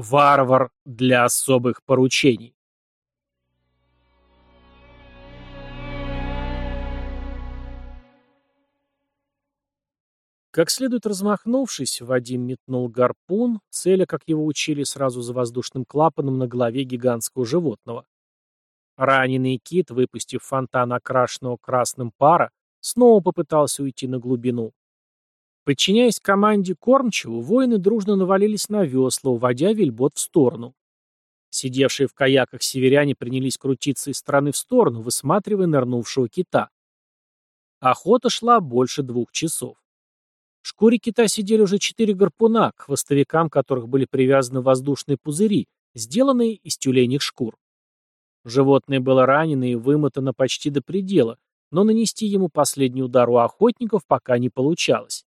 Варвар для особых поручений. Как следует размахнувшись, Вадим метнул гарпун, целя, как его учили, сразу за воздушным клапаном на голове гигантского животного. Раненый кит, выпустив фонтан окрашенного красным пара, снова попытался уйти на глубину. Подчиняясь команде кормчего, воины дружно навалились на весла, уводя вельбот в сторону. Сидевшие в каяках северяне принялись крутиться из стороны в сторону, высматривая нырнувшего кита. Охота шла больше двух часов. В шкуре кита сидели уже четыре гарпуна, к хвостовикам которых были привязаны воздушные пузыри, сделанные из тюленьих шкур. Животное было ранено и вымотано почти до предела, но нанести ему последний удар у охотников пока не получалось.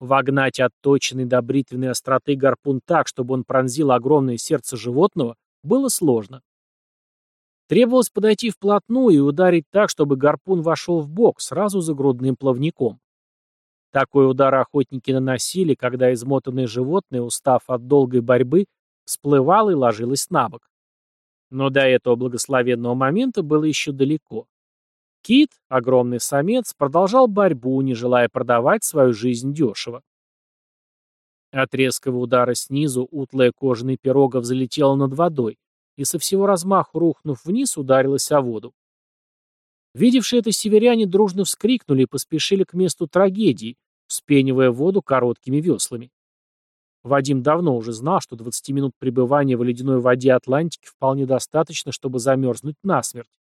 Вогнать отточенный до бритвенной остроты гарпун так, чтобы он пронзил огромное сердце животного, было сложно. Требовалось подойти вплотную и ударить так, чтобы гарпун вошел в бок, сразу за грудным плавником. Такой удар охотники наносили, когда измотанное животное, устав от долгой борьбы, всплывало и ложилось на бок. Но до этого благословенного момента было еще далеко. Кит, огромный самец, продолжал борьбу, не желая продавать свою жизнь дешево. От резкого удара снизу утлая кожаная пирога взлетела над водой и со всего размаху, рухнув вниз, ударилась о воду. Видевшие это северяне дружно вскрикнули и поспешили к месту трагедии, вспенивая воду короткими веслами. Вадим давно уже знал, что 20 минут пребывания в ледяной воде Атлантики вполне достаточно, чтобы замерзнуть насмерть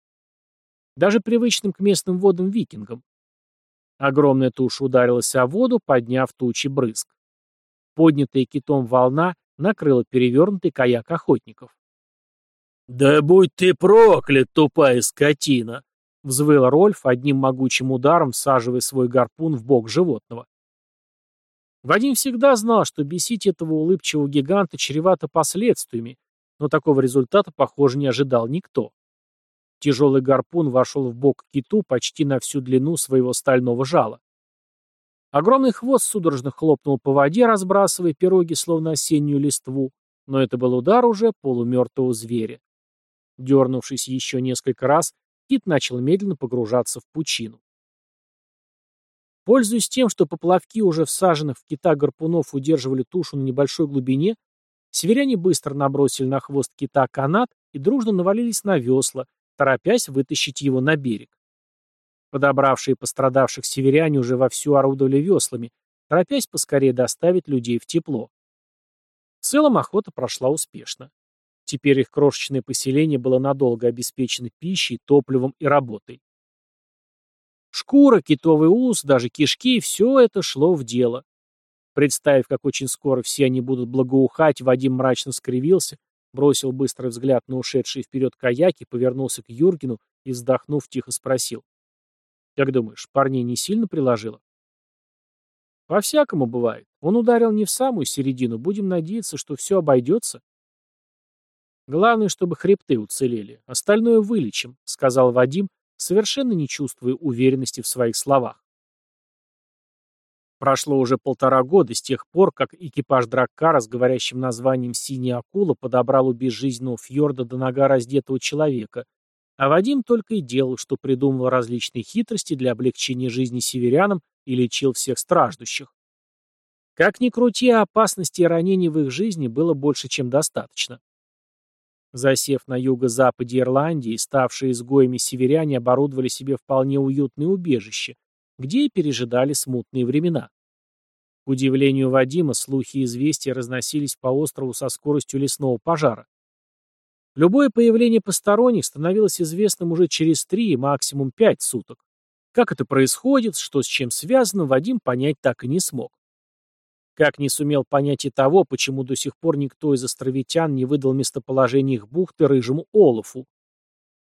даже привычным к местным водам викингам. Огромная туша ударилась о воду, подняв тучи брызг. Поднятая китом волна накрыла перевернутый каяк охотников. «Да будь ты проклят, тупая скотина!» — взвыл Рольф, одним могучим ударом всаживая свой гарпун в бок животного. Вадим всегда знал, что бесить этого улыбчивого гиганта чревато последствиями, но такого результата, похоже, не ожидал никто. Тяжелый гарпун вошел в бок киту почти на всю длину своего стального жала. Огромный хвост судорожно хлопнул по воде, разбрасывая пироги, словно осеннюю листву, но это был удар уже полумертвого зверя. Дернувшись еще несколько раз, кит начал медленно погружаться в пучину. Пользуясь тем, что поплавки уже всаженных в кита гарпунов удерживали тушу на небольшой глубине, северяне быстро набросили на хвост кита канат и дружно навалились на весла, торопясь вытащить его на берег. Подобравшие пострадавших северяне уже вовсю орудовали веслами, торопясь поскорее доставить людей в тепло. В целом охота прошла успешно. Теперь их крошечное поселение было надолго обеспечено пищей, топливом и работой. Шкура, китовый ус, даже кишки – все это шло в дело. Представив, как очень скоро все они будут благоухать, Вадим мрачно скривился, Бросил быстрый взгляд на ушедшие вперед каяки, повернулся к Юргену и, вздохнув, тихо спросил. «Как думаешь, парней не сильно приложило?» «По-всякому бывает. Он ударил не в самую середину. Будем надеяться, что все обойдется». «Главное, чтобы хребты уцелели. Остальное вылечим», — сказал Вадим, совершенно не чувствуя уверенности в своих словах. Прошло уже полтора года с тех пор, как экипаж Драккара с говорящим названием «Синяя акула» подобрал у безжизненного фьорда до нога раздетого человека, а Вадим только и делал, что придумывал различные хитрости для облегчения жизни северянам и лечил всех страждущих. Как ни крути, опасности и ранений в их жизни было больше, чем достаточно. Засев на юго-западе Ирландии, ставшие изгоями северяне оборудовали себе вполне уютное убежище, где и пережидали смутные времена. К удивлению Вадима, слухи и известия разносились по острову со скоростью лесного пожара. Любое появление посторонних становилось известным уже через три, максимум пять суток. Как это происходит, что с чем связано, Вадим понять так и не смог. Как не сумел понять и того, почему до сих пор никто из островитян не выдал местоположение их бухты рыжему Олафу.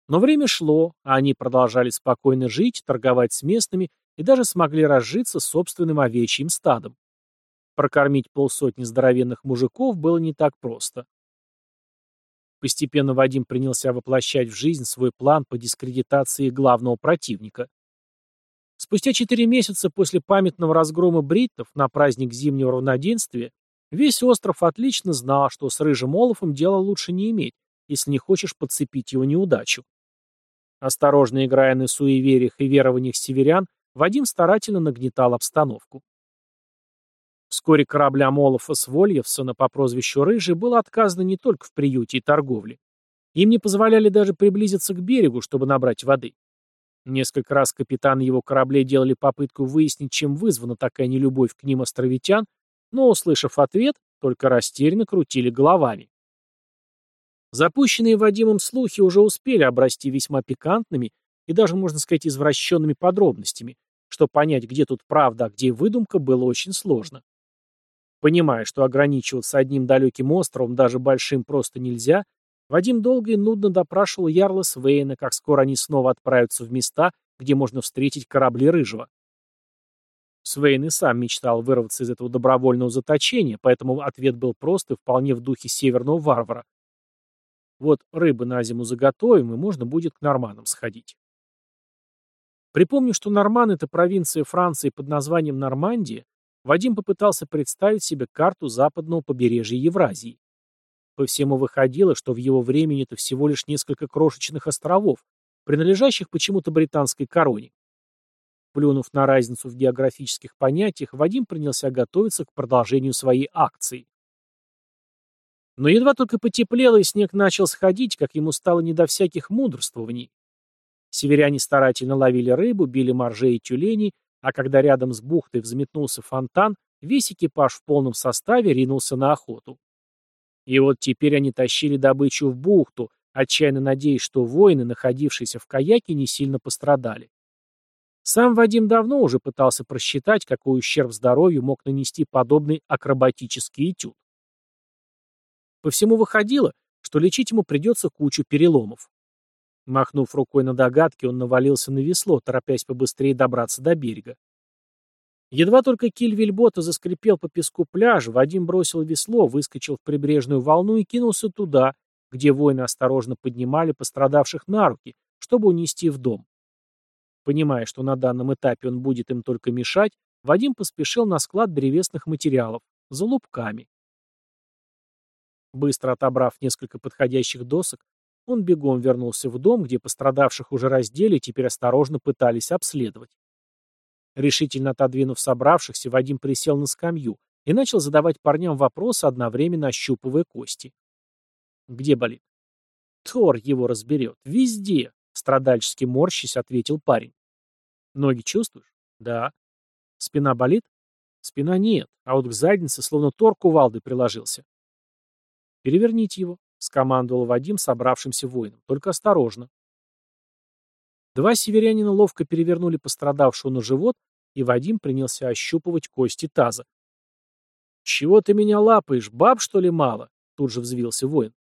Но время шло, а они продолжали спокойно жить, торговать с местными и даже смогли разжиться собственным овечьим стадом. Прокормить полсотни здоровенных мужиков было не так просто. Постепенно Вадим принялся воплощать в жизнь свой план по дискредитации главного противника. Спустя четыре месяца после памятного разгрома бриттов на праздник Зимнего равноденствия Весь остров отлично знал, что с рыжим олофом дело лучше не иметь, если не хочешь подцепить его неудачу. Осторожно играя на суевериях и верованиях северян, Вадим старательно нагнетал обстановку. Вскоре кораблям Олафа Свольевсона по прозвищу Рыжий было отказано не только в приюте и торговле. Им не позволяли даже приблизиться к берегу, чтобы набрать воды. Несколько раз капитаны его кораблей делали попытку выяснить, чем вызвана такая нелюбовь к ним островитян, но, услышав ответ, только растерянно крутили головами. Запущенные Вадимом слухи уже успели обрасти весьма пикантными и даже, можно сказать, извращенными подробностями, что понять, где тут правда, а где выдумка, было очень сложно. Понимая, что ограничиваться одним далеким островом, даже большим, просто нельзя, Вадим долго и нудно допрашивал Ярла Свейна, как скоро они снова отправятся в места, где можно встретить корабли Рыжего. Свейн и сам мечтал вырваться из этого добровольного заточения, поэтому ответ был прост и вполне в духе северного варвара. Вот рыбы на зиму заготовим, и можно будет к норманам сходить. Припомню, что Норман — это провинция Франции под названием Нормандия, Вадим попытался представить себе карту западного побережья Евразии. По всему выходило, что в его времени это всего лишь несколько крошечных островов, принадлежащих почему-то британской короне. Плюнув на разницу в географических понятиях, Вадим принялся готовиться к продолжению своей акции. Но едва только потеплело и снег начал сходить, как ему стало не до всяких мудрствований. Северяне старательно ловили рыбу, били моржей и тюленей, а когда рядом с бухтой взметнулся фонтан, весь экипаж в полном составе ринулся на охоту. И вот теперь они тащили добычу в бухту, отчаянно надеясь, что воины, находившиеся в каяке, не сильно пострадали. Сам Вадим давно уже пытался просчитать, какой ущерб здоровью мог нанести подобный акробатический этюд. По всему выходило, что лечить ему придется кучу переломов. Махнув рукой на догадки, он навалился на весло, торопясь побыстрее добраться до берега. Едва только киль вельбота заскрипел по песку пляжа, Вадим бросил весло, выскочил в прибрежную волну и кинулся туда, где воины осторожно поднимали пострадавших на руки, чтобы унести в дом. Понимая, что на данном этапе он будет им только мешать, Вадим поспешил на склад древесных материалов, за лупками. Быстро отобрав несколько подходящих досок, он бегом вернулся в дом, где пострадавших уже раздели и теперь осторожно пытались обследовать. Решительно отодвинув собравшихся, Вадим присел на скамью и начал задавать парням вопросы, одновременно ощупывая кости. «Где болит?» «Тор его разберет. Везде!» — страдальчески морщись, ответил парень. «Ноги чувствуешь?» «Да». «Спина болит?» «Спина нет, а вот к заднице словно Тор кувалдой приложился». «Переверните его», скомандовал Вадим собравшимся воинам. Только осторожно. Два северянина ловко перевернули пострадавшего на живот, и Вадим принялся ощупывать кости таза. «Чего ты меня лапаешь? Баб, что ли, мало?» Тут же взвился воин.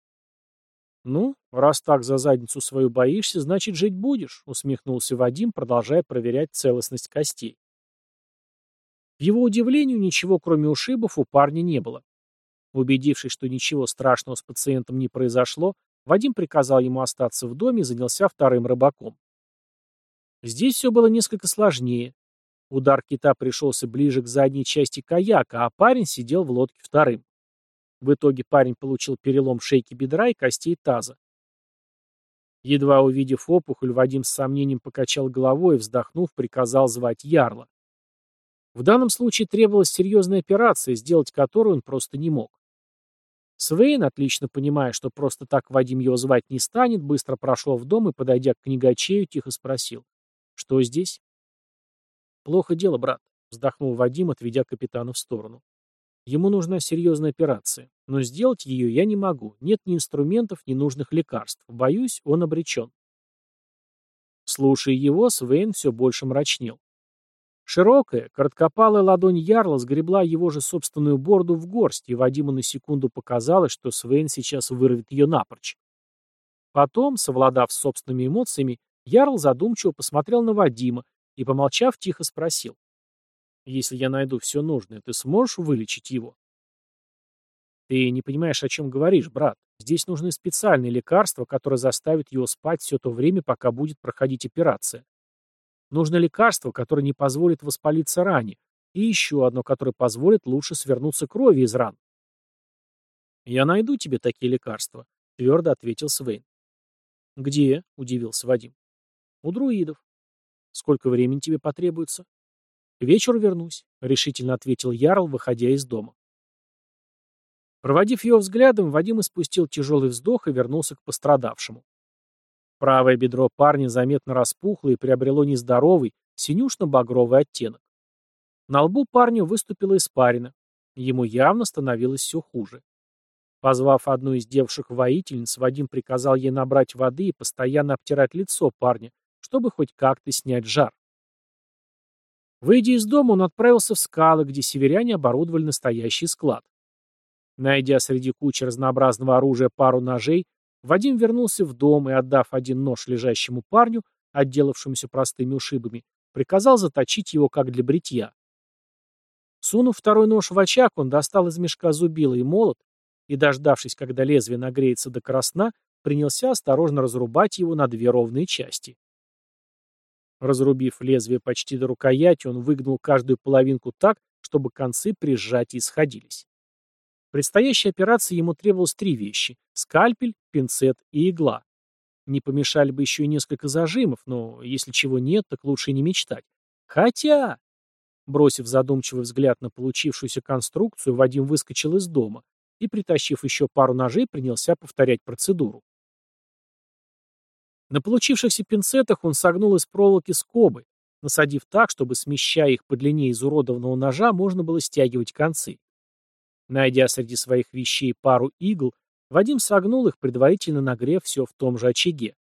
«Ну, раз так за задницу свою боишься, значит, жить будешь», усмехнулся Вадим, продолжая проверять целостность костей. К его удивлению, ничего кроме ушибов у парня не было. Убедившись, что ничего страшного с пациентом не произошло, Вадим приказал ему остаться в доме и занялся вторым рыбаком. Здесь все было несколько сложнее. Удар кита пришелся ближе к задней части каяка, а парень сидел в лодке вторым. В итоге парень получил перелом шейки бедра и костей таза. Едва увидев опухоль, Вадим с сомнением покачал головой и, вздохнув, приказал звать Ярла. В данном случае требовалась серьезная операция, сделать которую он просто не мог. Свейн, отлично понимая, что просто так Вадим его звать не станет, быстро прошел в дом и, подойдя к книгачею, тихо спросил. «Что здесь?» «Плохо дело, брат», — вздохнул Вадим, отведя капитана в сторону. «Ему нужна серьезная операция, но сделать ее я не могу. Нет ни инструментов, ни нужных лекарств. Боюсь, он обречен». Слушая его, Свейн все больше мрачнел. Широкая, короткопалая ладонь Ярла сгребла его же собственную борду в горсть, и Вадиму на секунду показалось, что Свейн сейчас вырвет ее напрочь. Потом, совладав с собственными эмоциями, Ярл задумчиво посмотрел на Вадима и, помолчав, тихо спросил. «Если я найду все нужное, ты сможешь вылечить его?» «Ты не понимаешь, о чем говоришь, брат. Здесь нужны специальные лекарства, которые заставят его спать все то время, пока будет проходить операция. Нужно лекарство, которое не позволит воспалиться ране, и еще одно, которое позволит лучше свернуться крови из ран, «Я найду тебе такие лекарства», — твердо ответил Свейн. «Где?» — удивился Вадим. «У друидов». «Сколько времени тебе потребуется?» «К вечеру вернусь», — решительно ответил Ярл, выходя из дома. Проводив его взглядом, Вадим испустил тяжелый вздох и вернулся к пострадавшему. Правое бедро парня заметно распухло и приобрело нездоровый, синюшно-багровый оттенок. На лбу парня выступила испарина. Ему явно становилось все хуже. Позвав одну из девушек-воительниц, Вадим приказал ей набрать воды и постоянно обтирать лицо парня, чтобы хоть как-то снять жар. Выйдя из дома, он отправился в скалы, где северяне оборудовали настоящий склад. Найдя среди кучи разнообразного оружия пару ножей, Вадим вернулся в дом и, отдав один нож лежащему парню, отделавшемуся простыми ушибами, приказал заточить его как для бритья. Сунув второй нож в очаг, он достал из мешка зубило и молот и, дождавшись, когда лезвие нагреется до красна, принялся осторожно разрубать его на две ровные части. Разрубив лезвие почти до рукояти, он выгнул каждую половинку так, чтобы концы при сжатии сходились. Предстоящей операции ему требовалось три вещи – скальпель, пинцет и игла. Не помешали бы еще и несколько зажимов, но если чего нет, так лучше не мечтать. Хотя... Бросив задумчивый взгляд на получившуюся конструкцию, Вадим выскочил из дома и, притащив еще пару ножей, принялся повторять процедуру. На получившихся пинцетах он согнул из проволоки скобы, насадив так, чтобы, смещая их по длине изуродованного ножа, можно было стягивать концы. Найдя среди своих вещей пару игл, Вадим согнул их, предварительно нагрев все в том же очаге.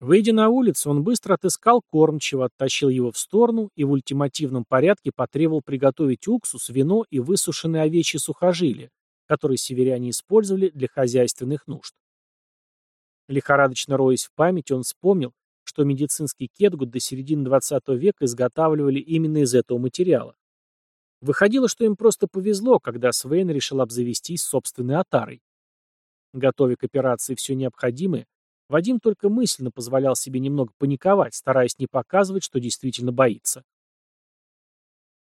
Выйдя на улицу, он быстро отыскал кормчего, оттащил его в сторону и в ультимативном порядке потребовал приготовить уксус, вино и высушенные овечьи сухожилия, которые северяне использовали для хозяйственных нужд. Лихорадочно роясь в памяти, он вспомнил, что медицинский кетгут до середины XX века изготавливали именно из этого материала. Выходило, что им просто повезло, когда Свейн решил обзавестись собственной отарой. Готовя к операции все необходимое, Вадим только мысленно позволял себе немного паниковать, стараясь не показывать, что действительно боится.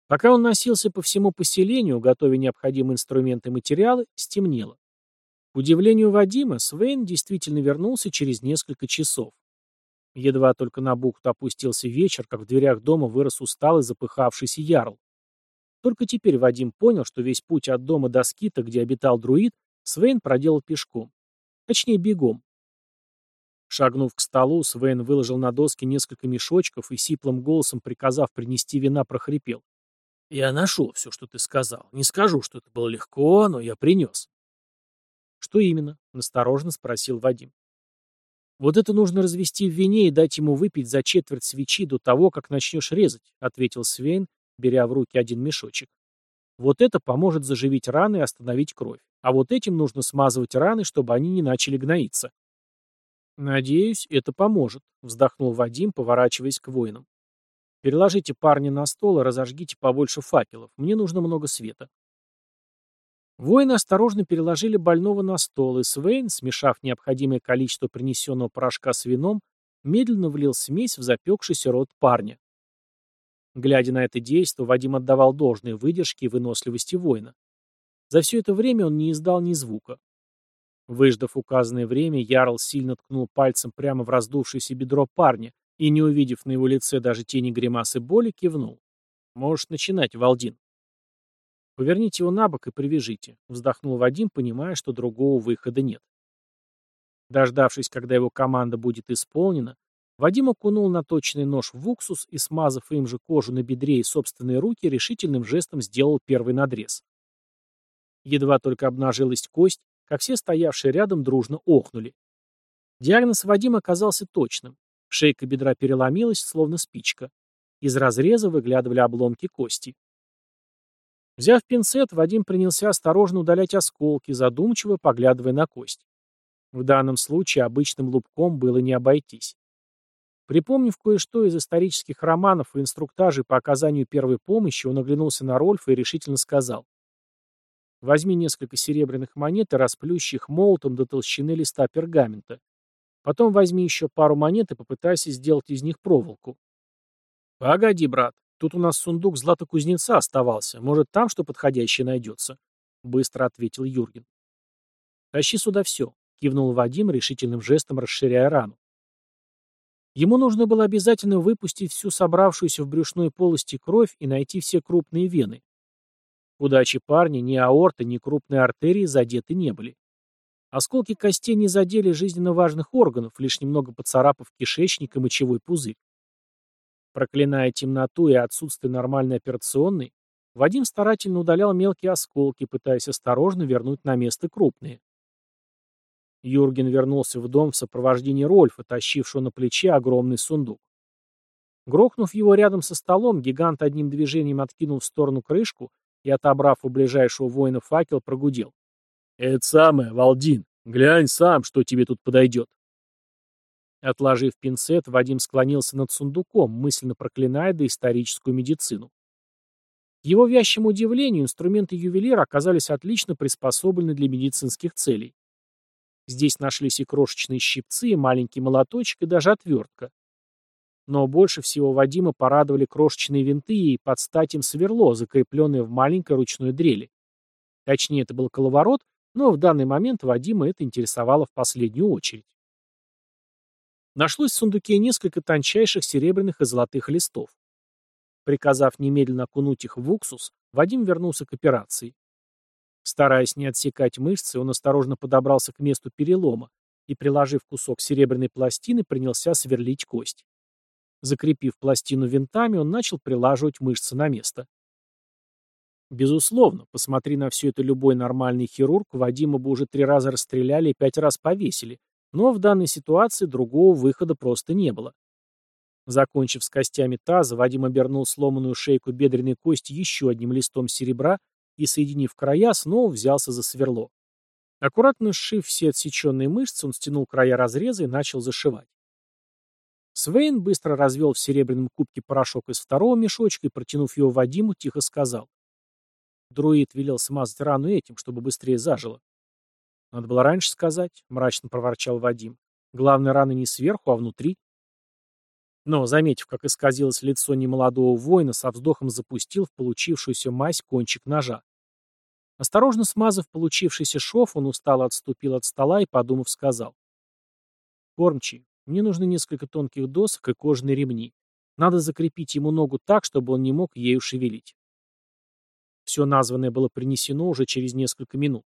Пока он носился по всему поселению, готовя необходимые инструменты и материалы, стемнело. К удивлению Вадима, Свейн действительно вернулся через несколько часов. Едва только на бухту опустился вечер, как в дверях дома вырос усталый запыхавшийся ярл. Только теперь Вадим понял, что весь путь от дома до скита, где обитал друид, Свейн проделал пешком. Точнее, бегом. Шагнув к столу, Свен выложил на доски несколько мешочков и сиплым голосом, приказав принести вина, прохрипел. «Я нашел все, что ты сказал. Не скажу, что это было легко, но я принес». «Что именно?» — настороженно спросил Вадим. «Вот это нужно развести в вине и дать ему выпить за четверть свечи до того, как начнешь резать», — ответил Свейн, беря в руки один мешочек. «Вот это поможет заживить раны и остановить кровь. А вот этим нужно смазывать раны, чтобы они не начали гноиться». «Надеюсь, это поможет», — вздохнул Вадим, поворачиваясь к воинам. «Переложите парня на стол и разожгите побольше факелов. Мне нужно много света». Воины осторожно переложили больного на стол, и Свейн, смешав необходимое количество принесенного порошка с вином, медленно влил смесь в запекшийся рот парня. Глядя на это действо, Вадим отдавал должные выдержки и выносливости воина. За все это время он не издал ни звука. Выждав указанное время, Ярл сильно ткнул пальцем прямо в раздувшееся бедро парня и, не увидев на его лице даже тени гримасы боли, кивнул. «Можешь начинать, Валдин». «Поверните его на бок и привяжите», — вздохнул Вадим, понимая, что другого выхода нет. Дождавшись, когда его команда будет исполнена, Вадим окунул наточенный нож в уксус и, смазав им же кожу на бедре и собственные руки, решительным жестом сделал первый надрез. Едва только обнажилась кость, как все стоявшие рядом дружно охнули. Диагноз Вадима оказался точным. Шейка бедра переломилась, словно спичка. Из разреза выглядывали обломки кости. Взяв пинцет, Вадим принялся осторожно удалять осколки, задумчиво поглядывая на кость. В данном случае обычным лупком было не обойтись. Припомнив кое-что из исторических романов и инструктажей по оказанию первой помощи, он оглянулся на Рольфа и решительно сказал. Возьми несколько серебряных монет и расплющи их молотом до толщины листа пергамента. Потом возьми еще пару монет и попытайся сделать из них проволоку. Погоди, брат, тут у нас сундук златокузнеца оставался. Может, там что подходящее найдется? Быстро ответил Юрген. «Тащи сюда все», — кивнул Вадим, решительным жестом расширяя рану. Ему нужно было обязательно выпустить всю собравшуюся в брюшной полости кровь и найти все крупные вены. К удаче парня ни аорта, ни крупные артерии задеты не были. Осколки костей не задели жизненно важных органов, лишь немного поцарапав кишечник и мочевой пузырь. Проклиная темноту и отсутствие нормальной операционной, Вадим старательно удалял мелкие осколки, пытаясь осторожно вернуть на место крупные. Юрген вернулся в дом в сопровождении Рольфа, тащившего на плече огромный сундук. Грохнув его рядом со столом, гигант одним движением откинул в сторону крышку и, отобрав у ближайшего воина факел, прогудел. «Это самое, Валдин, глянь сам, что тебе тут подойдет». Отложив пинцет, Вадим склонился над сундуком, мысленно проклиная доисторическую медицину. К его вящему удивлению, инструменты ювелира оказались отлично приспособлены для медицинских целей. Здесь нашлись и крошечные щипцы, и маленький молоточек, и даже отвертка. Но больше всего Вадима порадовали крошечные винты и под стать им сверло, закрепленное в маленькой ручной дрели. Точнее, это был коловорот, но в данный момент Вадима это интересовало в последнюю очередь. Нашлось в сундуке несколько тончайших серебряных и золотых листов. Приказав немедленно окунуть их в уксус, Вадим вернулся к операции. Стараясь не отсекать мышцы, он осторожно подобрался к месту перелома и, приложив кусок серебряной пластины, принялся сверлить кость. Закрепив пластину винтами, он начал прилаживать мышцы на место. Безусловно, посмотри на все это любой нормальный хирург, Вадима бы уже три раза расстреляли и пять раз повесили, но в данной ситуации другого выхода просто не было. Закончив с костями таза, Вадим обернул сломанную шейку бедренной кости еще одним листом серебра и, соединив края, снова взялся за сверло. Аккуратно сшив все отсеченные мышцы, он стянул края разреза и начал зашивать. Свейн быстро развел в серебряном кубке порошок из второго мешочка и, протянув его Вадиму, тихо сказал. Друид велел смазать рану этим, чтобы быстрее зажило. Надо было раньше сказать, мрачно проворчал Вадим. Главная рана не сверху, а внутри. Но, заметив, как исказилось лицо немолодого воина, со вздохом запустил в получившуюся мазь кончик ножа. Осторожно смазав получившийся шов, он устало отступил от стола и, подумав, сказал. «Кормчий, мне нужно несколько тонких досок и кожаные ремни. Надо закрепить ему ногу так, чтобы он не мог ею шевелить». Все названное было принесено уже через несколько минут.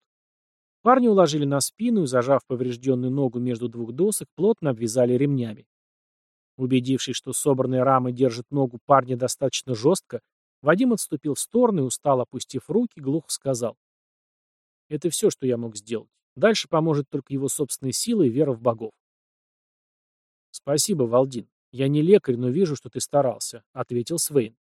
Парня уложили на спину и, зажав поврежденную ногу между двух досок, плотно обвязали ремнями. Убедившись, что собранная рама держит ногу парня достаточно жестко, Вадим отступил в сторону и, устало опустив руки, глухо сказал. «Это все, что я мог сделать. Дальше поможет только его собственная сила и вера в богов». «Спасибо, Валдин. Я не лекарь, но вижу, что ты старался», — ответил Свейн.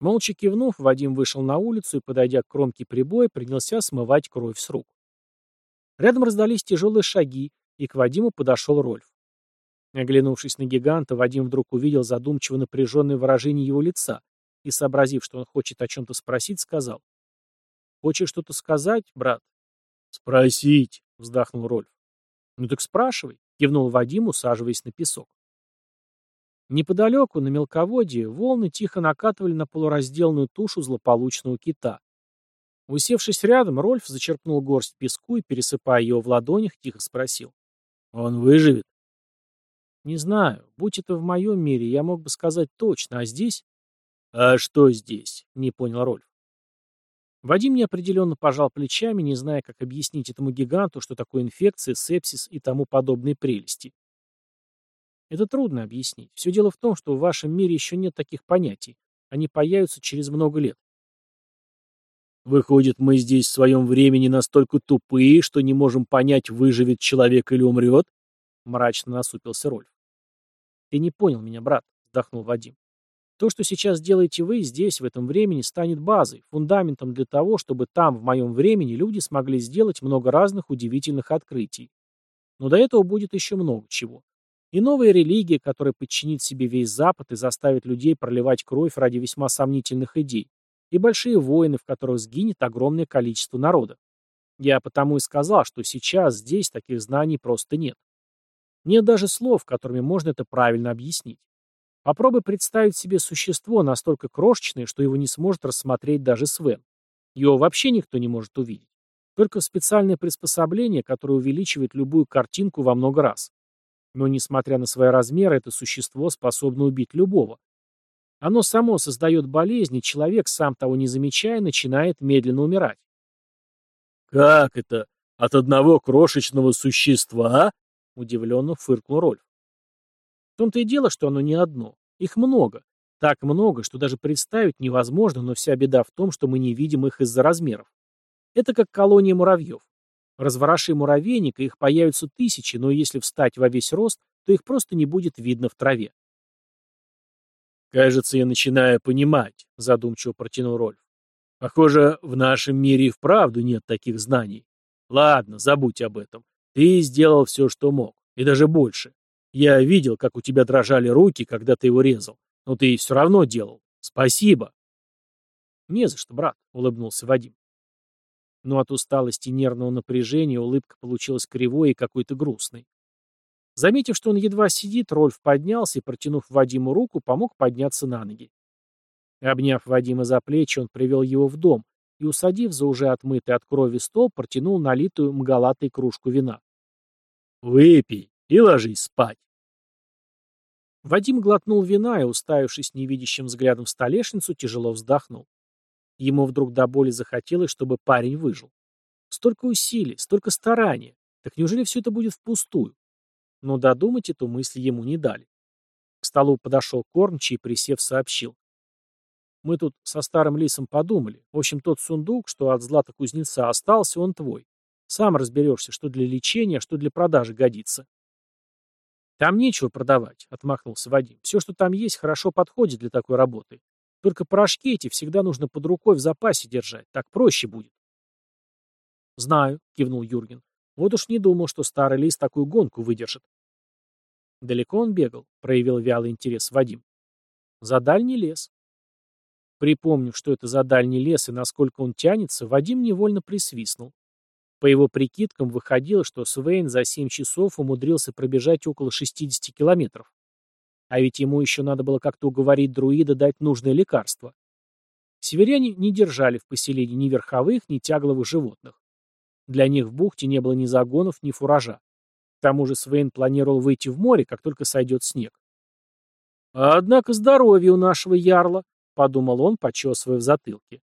Молча кивнув, Вадим вышел на улицу и, подойдя к кромке прибоя, принялся смывать кровь с рук. Рядом раздались тяжелые шаги, и к Вадиму подошел Рольф. Оглянувшись на гиганта, Вадим вдруг увидел задумчиво напряженное выражение его лица и, сообразив, что он хочет о чем-то спросить, сказал. «Хочешь что-то сказать, брат?» «Спросить», — вздохнул Рольф. «Ну так спрашивай», — кивнул Вадим, усаживаясь на песок. Неподалеку, на мелководье, волны тихо накатывали на полуразделанную тушу злополучного кита. Усевшись рядом, Рольф зачерпнул горсть песку и, пересыпая его в ладонях, тихо спросил. «Он выживет?» Не знаю. Будь это в моем мире, я мог бы сказать точно, а здесь... А что здесь? Не понял Рольф. Вадим неопределенно пожал плечами, не зная, как объяснить этому гиганту, что такое инфекция, сепсис и тому подобные прелести. Это трудно объяснить. Все дело в том, что в вашем мире еще нет таких понятий. Они появятся через много лет. Выходит, мы здесь в своем времени настолько тупые, что не можем понять, выживет человек или умрет? Мрачно насупился Рольф. «Ты не понял меня, брат», — вздохнул Вадим. «То, что сейчас делаете вы здесь, в этом времени, станет базой, фундаментом для того, чтобы там, в моем времени, люди смогли сделать много разных удивительных открытий. Но до этого будет еще много чего. И новая религия, которая подчинит себе весь Запад и заставит людей проливать кровь ради весьма сомнительных идей. И большие войны, в которых сгинет огромное количество народа. Я потому и сказал, что сейчас здесь таких знаний просто нет. Нет даже слов, которыми можно это правильно объяснить. Попробуй представить себе существо настолько крошечное, что его не сможет рассмотреть даже Свен. Его вообще никто не может увидеть. Только специальное приспособление, которое увеличивает любую картинку во много раз. Но, несмотря на свои размеры, это существо способно убить любого. Оно само создает болезни, человек, сам того не замечая, начинает медленно умирать. «Как это? От одного крошечного существа?» — удивленно фыркнул Рольф. В том-то и дело, что оно не одно. Их много. Так много, что даже представить невозможно, но вся беда в том, что мы не видим их из-за размеров. Это как колония муравьев. Развороши муравейник, и их появятся тысячи, но если встать во весь рост, то их просто не будет видно в траве. «Кажется, я начинаю понимать», — задумчиво протянул Рольф. «Похоже, в нашем мире и вправду нет таких знаний. Ладно, забудь об этом. Ты сделал все, что мог, и даже больше. Я видел, как у тебя дрожали руки, когда ты его резал, но ты все равно делал. Спасибо». «Не за что, брат», — улыбнулся Вадим. Но от усталости и нервного напряжения улыбка получилась кривой и какой-то грустной. Заметив, что он едва сидит, Рольф поднялся и, протянув Вадиму руку, помог подняться на ноги. Обняв Вадима за плечи, он привел его в дом и, усадив за уже отмытый от крови стол, протянул налитую мгалатой кружку вина. «Выпей и ложись спать». Вадим глотнул вина и, уставившись невидящим взглядом в столешницу, тяжело вздохнул. Ему вдруг до боли захотелось, чтобы парень выжил. Столько усилий, столько старания. Так неужели все это будет впустую? Но додумать эту мысль ему не дали. К столу подошел кормчий и, присев, сообщил. Мы тут со старым лисом подумали. В общем, тот сундук, что от злата кузнеца остался, он твой. Сам разберешься, что для лечения, что для продажи годится. Там нечего продавать, отмахнулся Вадим. Все, что там есть, хорошо подходит для такой работы. Только порошки эти всегда нужно под рукой в запасе держать, так проще будет. Знаю, кивнул Юрген. Вот уж не думал, что старый лис такую гонку выдержит. Далеко он бегал, проявил вялый интерес Вадим. За дальний лес. Припомнив, что это за дальний лес и насколько он тянется, Вадим невольно присвистнул. По его прикидкам выходило, что Свейн за 7 часов умудрился пробежать около 60 километров. А ведь ему еще надо было как-то уговорить друида дать нужное лекарство. Северяне не держали в поселении ни верховых, ни тягловых животных. Для них в бухте не было ни загонов, ни фуража. К тому же Свейн планировал выйти в море, как только сойдет снег. «Однако здоровье у нашего ярла», — подумал он, почесывая в затылке.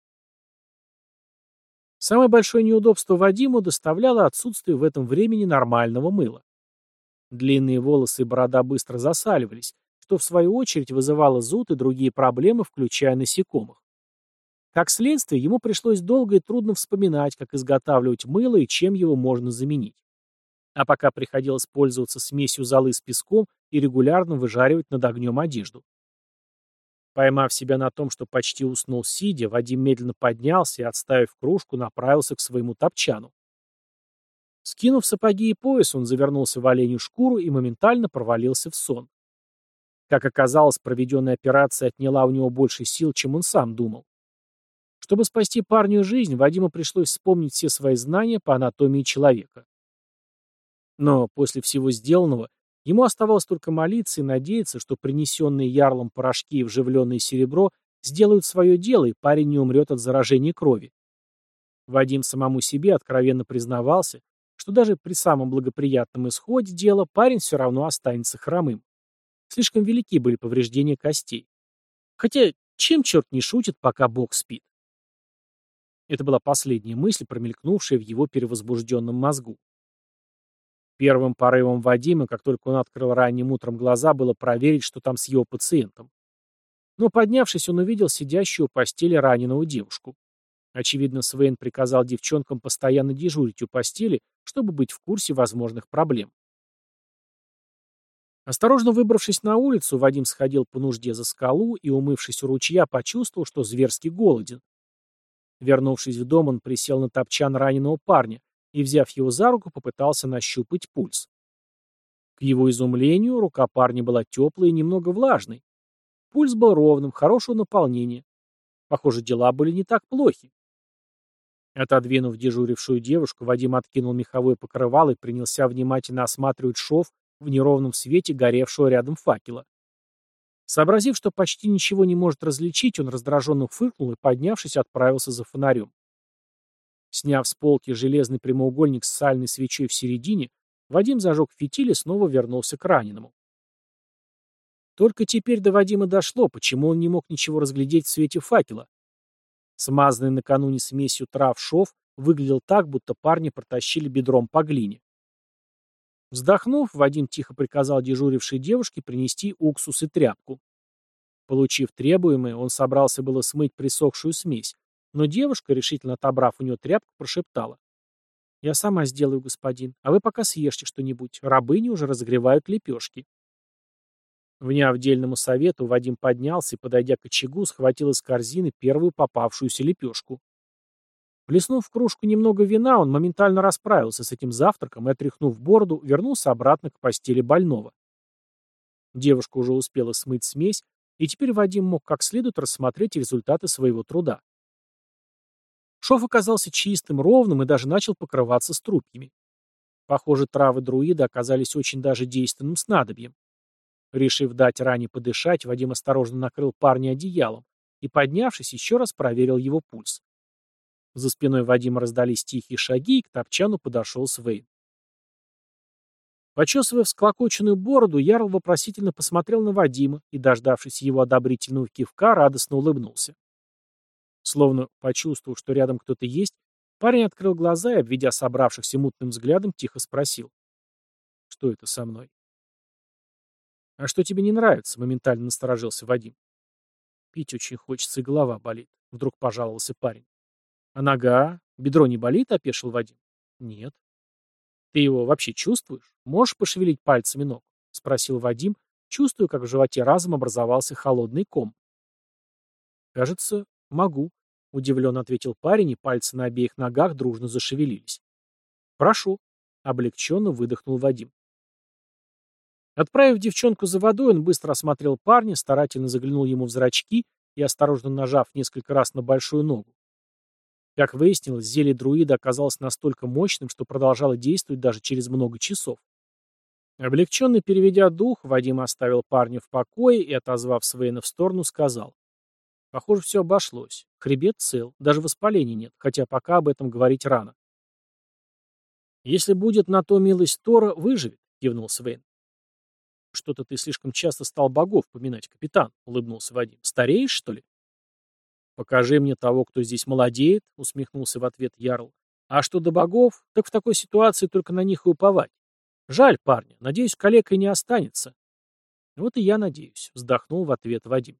Самое большое неудобство Вадиму доставляло отсутствие в этом времени нормального мыла. Длинные волосы и борода быстро засаливались, что в свою очередь вызывало зуд и другие проблемы, включая насекомых. Как следствие, ему пришлось долго и трудно вспоминать, как изготавливать мыло и чем его можно заменить. А пока приходилось пользоваться смесью золы с песком и регулярно выжаривать над огнем одежду. Поймав себя на том, что почти уснул сидя, Вадим медленно поднялся и, отставив кружку, направился к своему топчану. Скинув сапоги и пояс, он завернулся в оленью шкуру и моментально провалился в сон. Как оказалось, проведенная операция отняла у него больше сил, чем он сам думал. Чтобы спасти парню жизнь, Вадиму пришлось вспомнить все свои знания по анатомии человека. Но после всего сделанного ему оставалось только молиться и надеяться, что принесенные ярлом порошки и вживленное серебро сделают свое дело, и парень не умрет от заражения крови. Вадим самому себе откровенно признавался, что даже при самом благоприятном исходе дела парень все равно останется хромым. Слишком велики были повреждения костей. Хотя, чем черт не шутит, пока Бог спит? Это была последняя мысль, промелькнувшая в его перевозбужденном мозгу. Первым порывом Вадима, как только он открыл ранним утром глаза, было проверить, что там с его пациентом. Но поднявшись, он увидел сидящую у постели раненую девушку. Очевидно, Свейн приказал девчонкам постоянно дежурить у постели, чтобы быть в курсе возможных проблем. Осторожно выбравшись на улицу, Вадим сходил по нужде за скалу и, умывшись у ручья, почувствовал, что зверски голоден. Вернувшись в дом, он присел на топчан раненого парня и, взяв его за руку, попытался нащупать пульс. К его изумлению, рука парня была теплой и немного влажной. Пульс был ровным, хорошего наполнения. Похоже, дела были не так плохи. Отодвинув дежурившую девушку, Вадим откинул меховое покрывало и принялся внимательно осматривать шов, в неровном свете горевшего рядом факела. Сообразив, что почти ничего не может различить, он раздраженно фыркнул и, поднявшись, отправился за фонарем. Сняв с полки железный прямоугольник с сальной свечой в середине, Вадим зажег фитиль и снова вернулся к раненому. Только теперь до Вадима дошло, почему он не мог ничего разглядеть в свете факела. Смазанный накануне смесью трав шов выглядел так, будто парни протащили бедром по глине. Вздохнув, Вадим тихо приказал дежурившей девушке принести уксус и тряпку. Получив требуемое, он собрался было смыть присохшую смесь, но девушка, решительно отобрав у него тряпку, прошептала. «Я сама сделаю, господин, а вы пока съешьте что-нибудь. Рабыни уже разогревают лепешки». Вняв дельному совету, Вадим поднялся и, подойдя к очагу, схватил из корзины первую попавшуюся лепешку. Плеснув в кружку немного вина, он моментально расправился с этим завтраком и, отряхнув бороду, вернулся обратно к постели больного. Девушка уже успела смыть смесь, и теперь Вадим мог как следует рассмотреть результаты своего труда. Шов оказался чистым, ровным и даже начал покрываться струпьями. Похоже, травы друида оказались очень даже действенным снадобьем. Решив дать ране подышать, Вадим осторожно накрыл парня одеялом и, поднявшись, еще раз проверил его пульс. За спиной Вадима раздались тихие шаги, и к топчану подошел Свейн. Почесывая всклокоченную бороду, Ярл вопросительно посмотрел на Вадима и, дождавшись его одобрительного кивка, радостно улыбнулся. Словно почувствовав, что рядом кто-то есть, парень открыл глаза и, обведя собравшихся мутным взглядом, тихо спросил. «Что это со мной?» «А что тебе не нравится?» — моментально насторожился Вадим. «Пить очень хочется, и голова болит», — вдруг пожаловался парень. «А нога? Бедро не болит?» — опешил Вадим. «Нет». «Ты его вообще чувствуешь? Можешь пошевелить пальцами ног?» — спросил Вадим, чувствуя, как в животе разом образовался холодный ком. «Кажется, могу», — удивленно ответил парень, и пальцы на обеих ногах дружно зашевелились. «Прошу», — облегченно выдохнул Вадим. Отправив девчонку за водой, он быстро осмотрел парня, старательно заглянул ему в зрачки и, осторожно нажав несколько раз на большую ногу. Как выяснилось, зелье друида оказалось настолько мощным, что продолжало действовать даже через много часов. Облегченно переведя дух, Вадим оставил парня в покое и, отозвав Свейна в сторону, сказал. Похоже, все обошлось. Хребет цел, даже воспаления нет, хотя пока об этом говорить рано. «Если будет на то милость Тора, выживет», — кивнул Свейн. «Что-то ты слишком часто стал богов поминать, капитан», — улыбнулся Вадим. «Стареешь, что ли?» «Покажи мне того, кто здесь молодеет», — усмехнулся в ответ Ярл. «А что до богов, так в такой ситуации только на них и уповать. Жаль парня, надеюсь, калекой не останется». «Вот и я надеюсь», — вздохнул в ответ Вадим.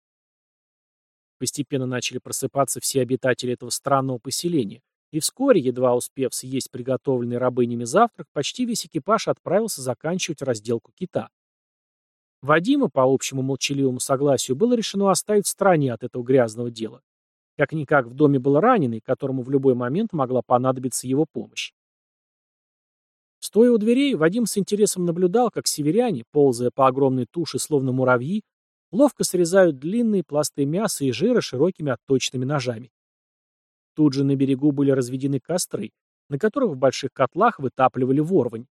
Постепенно начали просыпаться все обитатели этого странного поселения, и вскоре, едва успев съесть приготовленный рабынями завтрак, почти весь экипаж отправился заканчивать разделку кита. Вадима, по общему молчаливому согласию, было решено оставить в стороне от этого грязного дела. Как-никак в доме был раненый, которому в любой момент могла понадобиться его помощь. Стоя у дверей, Вадим с интересом наблюдал, как северяне, ползая по огромной туше, словно муравьи, ловко срезают длинные пласты мяса и жира широкими отточенными ножами. Тут же на берегу были разведены костры, на которых в больших котлах вытапливали ворвань.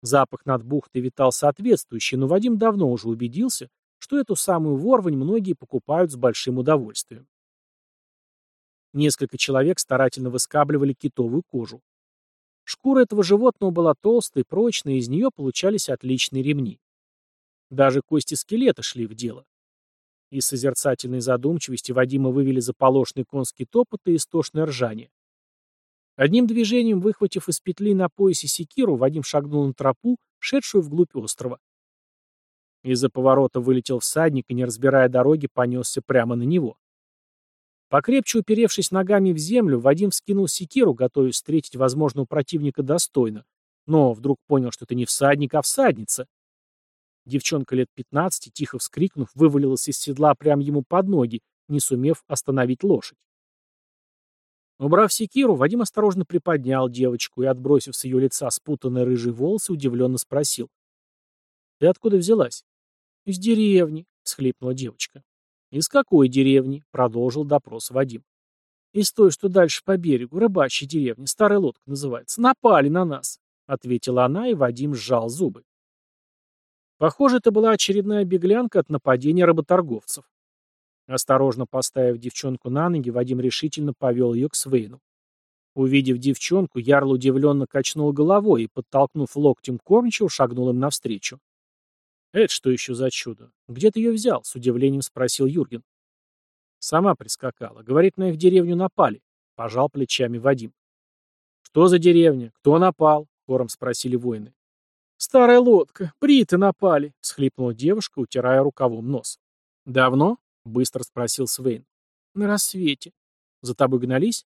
Запах над бухтой витал соответствующий, но Вадим давно уже убедился, что эту самую ворвань многие покупают с большим удовольствием. Несколько человек старательно выскабливали китовую кожу. Шкура этого животного была толстой, прочной, и из нее получались отличные ремни. Даже кости скелета шли в дело. Из созерцательной задумчивости Вадима вывели заполошный конский топот и истошное ржание. Одним движением, выхватив из петли на поясе секиру, Вадим шагнул на тропу, шедшую вглубь острова. Из-за поворота вылетел всадник и, не разбирая дороги, понесся прямо на него. Покрепче уперевшись ногами в землю, Вадим вскинул секиру, готовясь встретить возможного противника достойно, но вдруг понял, что это не всадник, а всадница. Девчонка лет пятнадцати, тихо вскрикнув, вывалилась из седла прямо ему под ноги, не сумев остановить лошадь. Убрав секиру, Вадим осторожно приподнял девочку и, отбросив с ее лица спутанные рыжие волосы, удивленно спросил. «Ты откуда взялась?» «Из деревни», — схлипнула девочка. «Из какой деревни?» — продолжил допрос Вадим. «Из той, что дальше по берегу, рыбачьей деревни, старая лодка называется. Напали на нас», — ответила она, и Вадим сжал зубы. Похоже, это была очередная беглянка от нападения работорговцев. Осторожно поставив девчонку на ноги, Вадим решительно повел ее к Свейну. Увидев девчонку, Ярл удивленно качнул головой и, подтолкнув локтем кормчего, шагнул им навстречу. «Это что еще за чудо? Где ты ее взял?» — с удивлением спросил Юрген. Сама прискакала. Говорит, на их деревню напали. Пожал плечами Вадим. «Что за деревня? Кто напал?» — хором спросили воины. «Старая лодка. Бриты напали», — схлипнула девушка, утирая рукавом нос. «Давно?» — быстро спросил Свейн. «На рассвете». «За тобой гнались?»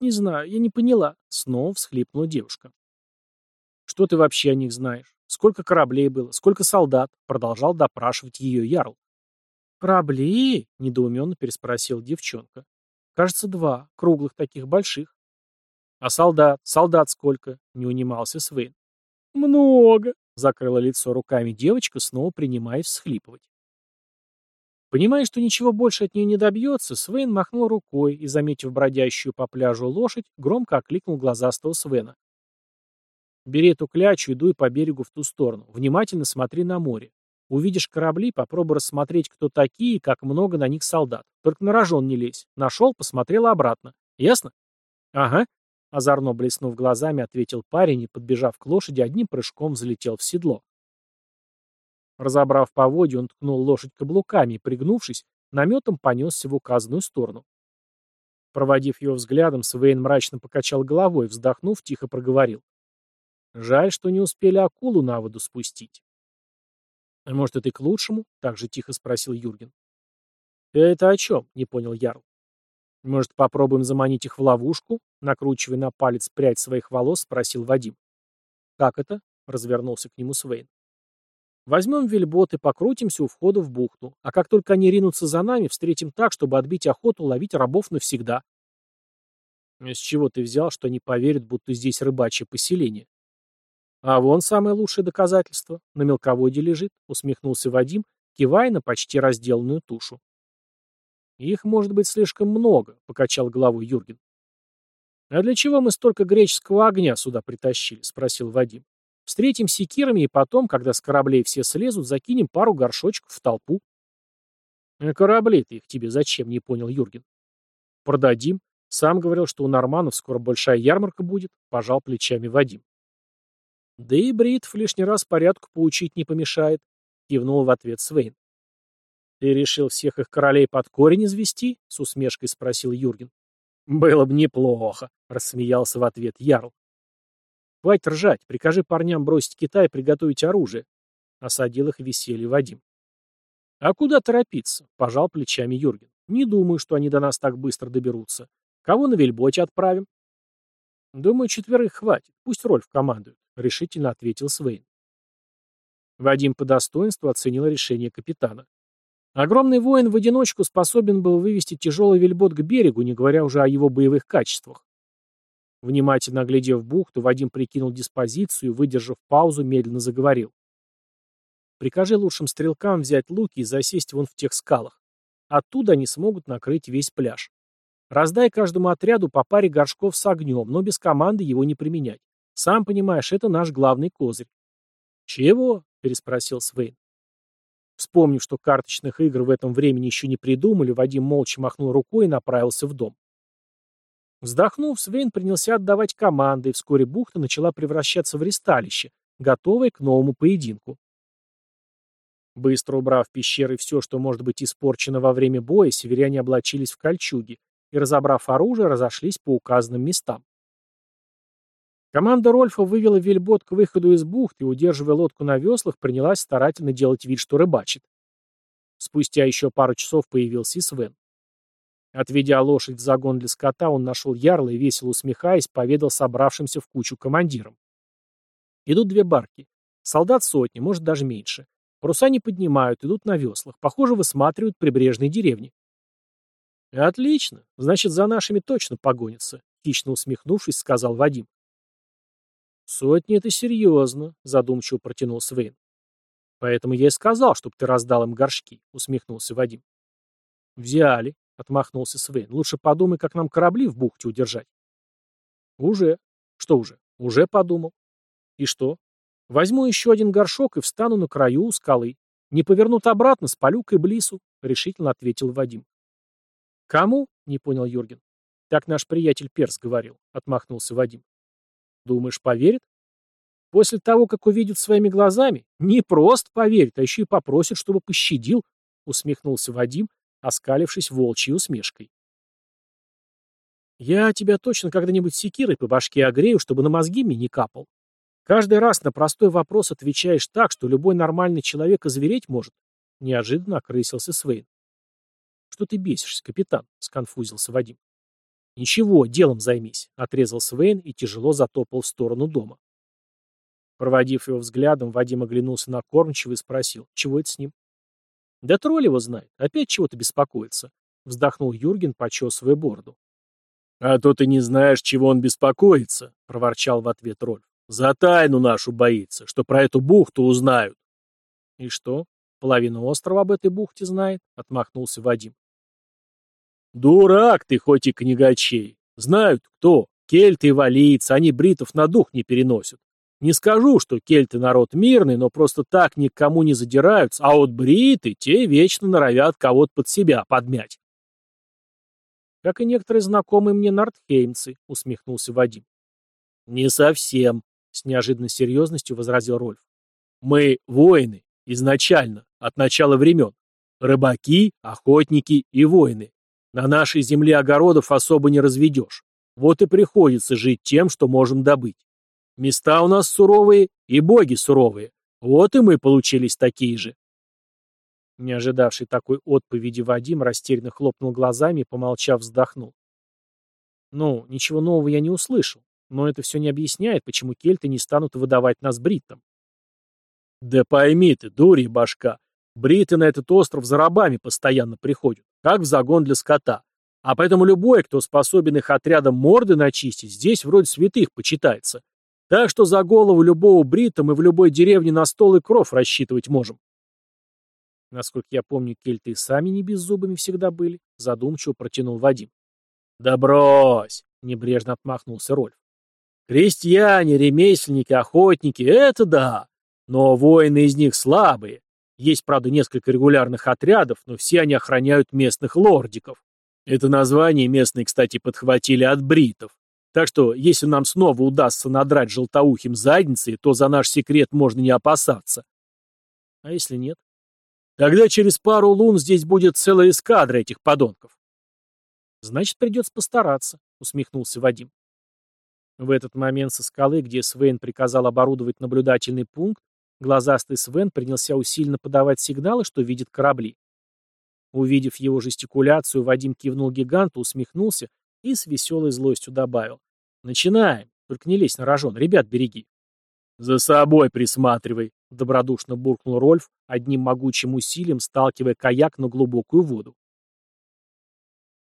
«Не знаю, я не поняла», — снова всхлипнула девушка. «Что ты вообще о них знаешь? Сколько кораблей было? Сколько солдат?» — продолжал допрашивать ее Ярл. «Корабли?» — недоуменно переспросил девчонка. «Кажется, два, круглых таких, больших». «А солдат? Солдат сколько?» — не унимался Свейн. «Много!» — закрыла лицо руками девочка, снова принимаясь всхлипывать. Понимая, что ничего больше от нее не добьется, Свен махнул рукой и, заметив бродящую по пляжу лошадь, громко окликнул глазастого Свена. «Бери эту клячу и дуй по берегу в ту сторону. Внимательно смотри на море. Увидишь корабли, попробуй рассмотреть, кто такие и как много на них солдат. Только на рожон не лезь. Нашел, посмотрел обратно. Ясно?» «Ага», — озорно блеснув глазами, ответил парень и, подбежав к лошади, одним прыжком взлетел в седло. Разобрав поводья, он ткнул лошадь каблуками и, пригнувшись, наметом понесся в указанную сторону. Проводив его взглядом, Свейн мрачно покачал головой, вздохнув, тихо проговорил. «Жаль, что не успели акулу на воду спустить». «А может, это и к лучшему?» — так же тихо спросил Юрген. «Ты это о чем?» — не понял Ярл. «Может, попробуем заманить их в ловушку?» — накручивая на палец прядь своих волос, спросил Вадим. «Как это?» — развернулся к нему Свейн. Возьмем вельбот и покрутимся у входа в бухту. А как только они ринутся за нами, встретим так, чтобы отбить охоту ловить рабов навсегда. С чего ты взял, что они поверят, будто здесь рыбачье поселение? А вон самое лучшее доказательство. На мелководье лежит, усмехнулся Вадим, кивая на почти разделанную тушу. Их может быть слишком много, покачал головой Юрген. А для чего мы столько греческого огня сюда притащили? спросил Вадим. Встретим секирами и потом, когда с кораблей все слезут, закинем пару горшочков в толпу. «А корабли-то их тебе зачем, не понял Юрген. Продадим. Сам говорил, что у норманов скоро большая ярмарка будет, пожал плечами Вадим. Да и бритв лишний раз порядку поучить не помешает, кивнул в ответ Свейн. Ты решил всех их королей под корень извести? с усмешкой спросил Юрген. Было бы неплохо, рассмеялся в ответ Ярл. «Хватит ржать, прикажи парням бросить Китай и приготовить оружие», — осадил их веселье Вадим. «А куда торопиться?» — пожал плечами Юрген. «Не думаю, что они до нас так быстро доберутся. Кого на вельботе отправим?» «Думаю, четверых хватит. Пусть Рольф командует», — решительно ответил Свейн. Вадим по достоинству оценил решение капитана. Огромный воин в одиночку способен был вывести тяжелый вельбот к берегу, не говоря уже о его боевых качествах. Внимательно оглядев бухту, Вадим прикинул диспозицию выдержав паузу, медленно заговорил. «Прикажи лучшим стрелкам взять луки и засесть вон в тех скалах. Оттуда они смогут накрыть весь пляж. Раздай каждому отряду по паре горшков с огнем, но без команды его не применять. Сам понимаешь, это наш главный козырь». «Чего?» — переспросил Свейн. Вспомнив, что карточных игр в этом времени еще не придумали, Вадим молча махнул рукой и направился в дом. Вздохнув, Свейн принялся отдавать команды, и вскоре бухта начала превращаться в ристалище, готовое к новому поединку. Быстро убрав пещеры все, что может быть испорчено во время боя, северяне облачились в кольчуги и, разобрав оружие, разошлись по указанным местам. Команда Рольфа вывела вельбот к выходу из бухты и, удерживая лодку на веслах, принялась старательно делать вид, что рыбачит. Спустя еще пару часов появился и Свен. Отведя лошадь в загон для скота, он нашел ярла и, весело усмехаясь, поведал собравшимся в кучу командирам. Идут две барки. Солдат сотни, может даже меньше. Паруса не поднимают, идут на веслах. Похоже, высматривают прибрежные деревни. «Отлично. Значит, за нашими точно погонятся», — хищно усмехнувшись, сказал Вадим. «Сотни — это серьезно», — задумчиво протянул Свейн. «Поэтому я и сказал, чтобы ты раздал им горшки», — усмехнулся Вадим. «Взяли», — отмахнулся Свейн. «Лучше подумай, как нам корабли в бухте удержать». «Уже». «Что уже?» «Уже подумал». «И что?» «Возьму еще один горшок и встану на краю у скалы. Не повернут обратно, спалю к Иблису», — решительно ответил Вадим. «Кому?» — не понял Юрген. Так наш приятель Перс говорил, отмахнулся Вадим. Думаешь, поверит? После того, как увидит своими глазами, не просто поверит, а еще и попросит, чтобы пощадил, усмехнулся Вадим, оскалившись волчьей усмешкой. Я тебя точно когда-нибудь секирой по башке огрею, чтобы на мозги мне не капал. Каждый раз на простой вопрос отвечаешь так, что любой нормальный человек озвереть может. Неожиданно окрысился Свейн. Что ты бесишься, капитан? Сконфузился Вадим. Ничего, делом займись, отрезал Свейн и тяжело затопал в сторону дома. Проводив его взглядом, Вадим оглянулся на кормчего и спросил, чего это с ним? Да тролль его знает, опять чего-то беспокоится, вздохнул Юрген, почесывая бороду. «А то ты не знаешь, чего он беспокоится», — проворчал в ответ Рольф. «За тайну нашу боится, что про эту бухту узнают». «И что, половина острова об этой бухте знает?» — отмахнулся Вадим. «Дурак ты, хоть и книгачей. Знают кто. Кельты и валийцы, они бритов на дух не переносят. Не скажу, что кельты народ мирный, но просто так никому не задираются, а вот бриты, те вечно норовят кого-то под себя подмять. Как и некоторые знакомые мне нортхеймцы, усмехнулся Вадим. Не совсем, с неожиданной серьезностью возразил Рольф. Мы воины, изначально, от начала времен. Рыбаки, охотники и воины. На нашей земле огородов особо не разведешь. Вот и приходится жить тем, что можем добыть. Места у нас суровые, и боги суровые. Вот и мы получились такие же. Не ожидавший такой отповеди Вадим растерянно хлопнул глазами и, помолчав, вздохнул. «Ну, ничего нового я не услышал, но это все не объясняет, почему кельты не станут выдавать нас бриттам». «Да пойми ты, дури башка, бриты на этот остров за рабами постоянно приходят, как в загон для скота. А поэтому любой, кто способен их отрядом морды начистить, здесь вроде святых почитается. Так что за голову любого брита мы в любой деревне на стол и кров рассчитывать можем. Насколько я помню, кельты и сами не беззубыми всегда были, задумчиво протянул Вадим. Да брось, небрежно отмахнулся Рольф. Крестьяне, ремесленники, охотники — это да. Но воины из них слабые. Есть, правда, несколько регулярных отрядов, но все они охраняют местных лордиков. Это название местные, кстати, подхватили от бритов. Так что, если нам снова удастся надрать желтоухим задницы, то за наш секрет можно не опасаться. А если нет? Тогда через пару лун здесь будет целая эскадра этих подонков. Значит, придется постараться, усмехнулся Вадим. В этот момент со скалы, где Свен приказал оборудовать наблюдательный пункт, глазастый Свен принялся усиленно подавать сигналы, что видит корабли. Увидев его жестикуляцию, Вадим кивнул гиганту, усмехнулся и с веселой злостью добавил. «Начинаем. Только не лезь на рожон. Ребят, береги». «За собой присматривай», — добродушно буркнул Рольф, одним могучим усилием сталкивая каяк на глубокую воду.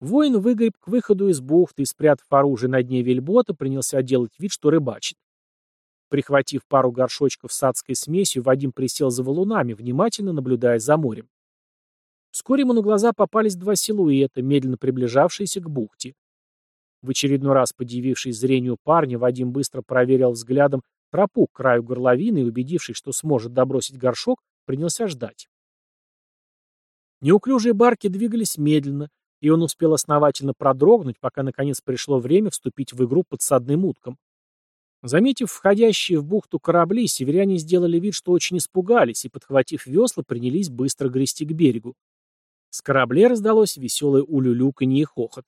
Воин выгреб к выходу из бухты и, спрятав оружие на дне вельбота, принялся делать вид, что рыбачит. Прихватив пару горшочков с адской смесью, Вадим присел за валунами, внимательно наблюдая за морем. Вскоре ему на глаза попались два силуэта, медленно приближавшиеся к бухте. В очередной раз подивившись зрению парня, Вадим быстро проверил взглядом тропу к краю горловины и, убедившись, что сможет добросить горшок, принялся ждать. Неуклюжие барки двигались медленно, и он успел основательно продрогнуть, пока наконец пришло время вступить в игру подсадным уткам. Заметив входящие в бухту корабли, северяне сделали вид, что очень испугались, и, подхватив весла, принялись быстро грести к берегу. С кораблей раздалось веселое улюлюканье и хохот.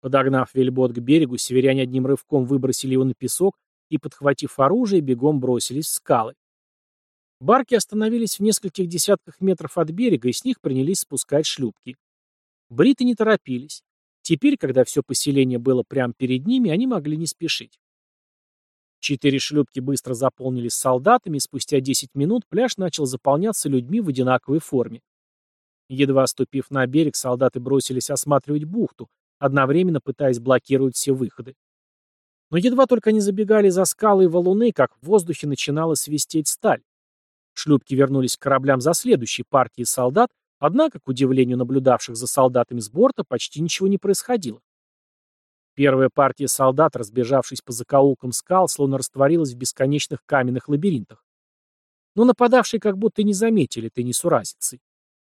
Подогнав вельбот к берегу, северяне одним рывком выбросили его на песок и, подхватив оружие, бегом бросились в скалы. Барки остановились в нескольких десятках метров от берега, и с них принялись спускать шлюпки. Бриты не торопились. Теперь, когда все поселение было прямо перед ними, они могли не спешить. Четыре шлюпки быстро заполнились солдатами, и спустя 10 минут пляж начал заполняться людьми в одинаковой форме. Едва ступив на берег, солдаты бросились осматривать бухту, одновременно пытаясь блокировать все выходы. Но едва только они забегали за скалы и валуны, как в воздухе начинала свистеть сталь. Шлюпки вернулись к кораблям за следующей партией солдат, однако, к удивлению наблюдавших за солдатами с борта, почти ничего не происходило. Первая партия солдат, разбежавшись по закоулкам скал, словно растворилась в бесконечных каменных лабиринтах. Но нападавшие как будто не заметили этой несуразицы.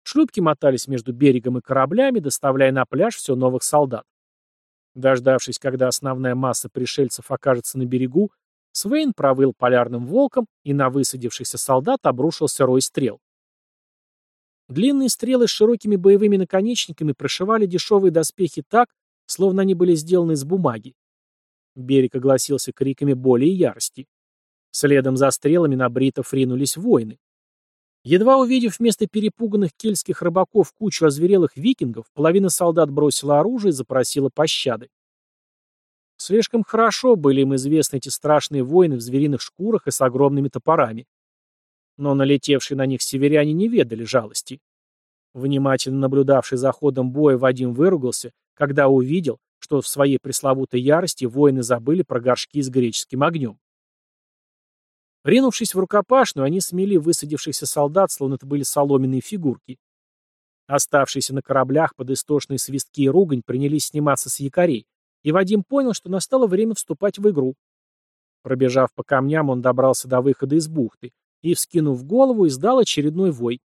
Шлюпки мотались между берегом и кораблями, доставляя на пляж все новых солдат. Дождавшись, когда основная масса пришельцев окажется на берегу, Свейн провыл полярным волком, и на высадившихся солдат обрушился рой стрел. Длинные стрелы с широкими боевыми наконечниками прошивали дешевые доспехи так, словно они были сделаны из бумаги. Берег огласился криками боли и ярости. Следом за стрелами на бритов ринулись воины. Едва увидев вместо перепуганных кельтских рыбаков кучу озверелых викингов, половина солдат бросила оружие и запросила пощады. Слишком хорошо были им известны эти страшные воины в звериных шкурах и с огромными топорами. Но налетевшие на них северяне не ведали жалости. Внимательно наблюдавший за ходом боя Вадим выругался, когда увидел, что в своей пресловутой ярости воины забыли про горшки с греческим огнем. Ринувшись в рукопашную, они смели высадившихся солдат, словно это были соломенные фигурки. Оставшиеся на кораблях под истошные свистки и ругань принялись сниматься с якорей, и Вадим понял, что настало время вступать в игру. Пробежав по камням, он добрался до выхода из бухты и, вскинув голову, издал очередной вой.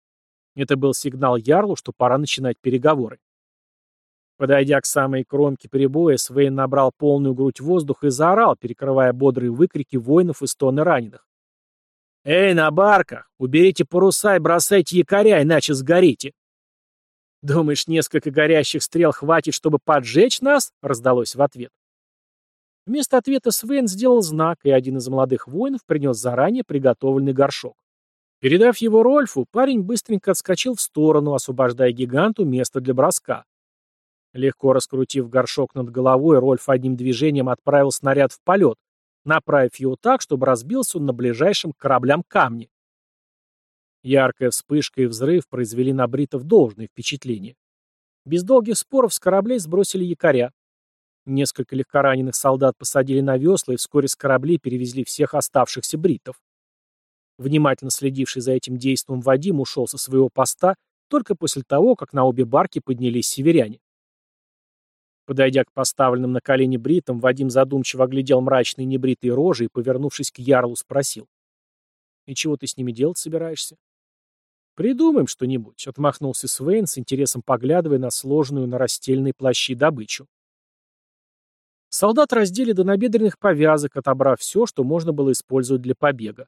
Это был сигнал Ярлу, что пора начинать переговоры. Подойдя к самой кромке прибоя, Свейн набрал полную грудь воздуха и заорал, перекрывая бодрые выкрики воинов и стоны раненых. «Эй, на барках! Уберите паруса и бросайте якоря, иначе сгорите!» «Думаешь, несколько горящих стрел хватит, чтобы поджечь нас?» — раздалось в ответ. Вместо ответа Свен сделал знак, и один из молодых воинов принес заранее приготовленный горшок. Передав его Рольфу, парень быстренько отскочил в сторону, освобождая гиганту место для броска. Легко раскрутив горшок над головой, Рольф одним движением отправил снаряд в полет, направив его так, чтобы разбился он на ближайшем к кораблям камне. Яркая вспышка и взрыв произвели на бритов должное впечатление. Без долгих споров с кораблей сбросили якоря. Несколько легкораненых солдат посадили на весла и вскоре с кораблей перевезли всех оставшихся бритов. Внимательно следивший за этим действом Вадим ушел со своего поста только после того, как на обе барки поднялись северяне. Подойдя к поставленным на колени бритам, Вадим задумчиво оглядел мрачные небритые рожи и, повернувшись к Ярлу, спросил. «И чего ты с ними делать собираешься?» «Придумаем что-нибудь», — отмахнулся Свейн, с интересом поглядывая на сложенную на растельной плащи добычу. Солдат раздели до набедренных повязок, отобрав все, что можно было использовать для побега.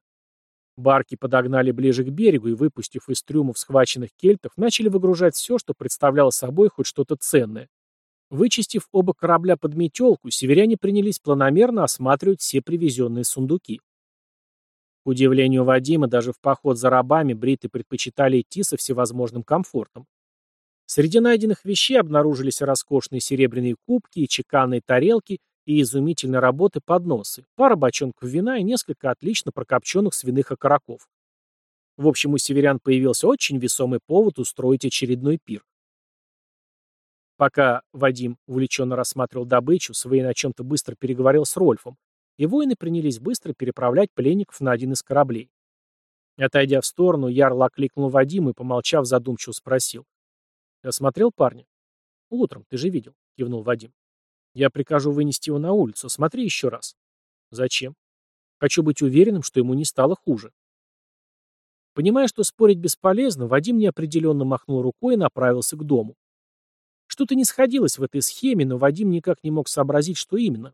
Барки подогнали ближе к берегу и, выпустив из трюмов схваченных кельтов, начали выгружать все, что представляло собой хоть что-то ценное. Вычистив оба корабля под метелку, северяне принялись планомерно осматривать все привезенные сундуки. К удивлению Вадима, даже в поход за рабами бриты предпочитали идти со всевозможным комфортом. Среди найденных вещей обнаружились роскошные серебряные кубки и чеканные тарелки и изумительной работы подносы, пара бочонков вина и несколько отлично прокопченных свиных окороков. В общем, у северян появился очень весомый повод устроить очередной пир. Пока Вадим увлеченно рассматривал добычу, Свейн о чем-то быстро переговорил с Рольфом, и воины принялись быстро переправлять пленников на один из кораблей. Отойдя в сторону, Ярл окликнул Вадима и, помолчав, задумчиво спросил. «Ты осмотрел парня?» «Утром, ты же видел», — кивнул Вадим. «Я прикажу вынести его на улицу. Смотри еще раз». «Зачем?» «Хочу быть уверенным, что ему не стало хуже». Понимая, что спорить бесполезно, Вадим неопределенно махнул рукой и направился к дому. Что-то не сходилось в этой схеме, но Вадим никак не мог сообразить, что именно.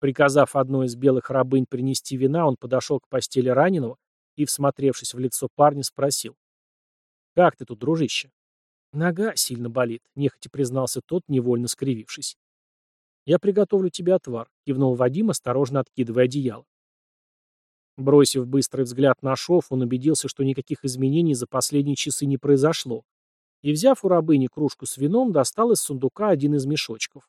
Приказав одной из белых рабынь принести вина, он подошел к постели раненого и, всмотревшись в лицо парня, спросил. «Как ты тут, дружище?» «Нога сильно болит», — нехотя признался тот, невольно скривившись. «Я приготовлю тебе отвар», — кивнул Вадим, осторожно откидывая одеяло. Бросив быстрый взгляд на шов, он убедился, что никаких изменений за последние часы не произошло, и, взяв у рабыни кружку с вином, достал из сундука один из мешочков.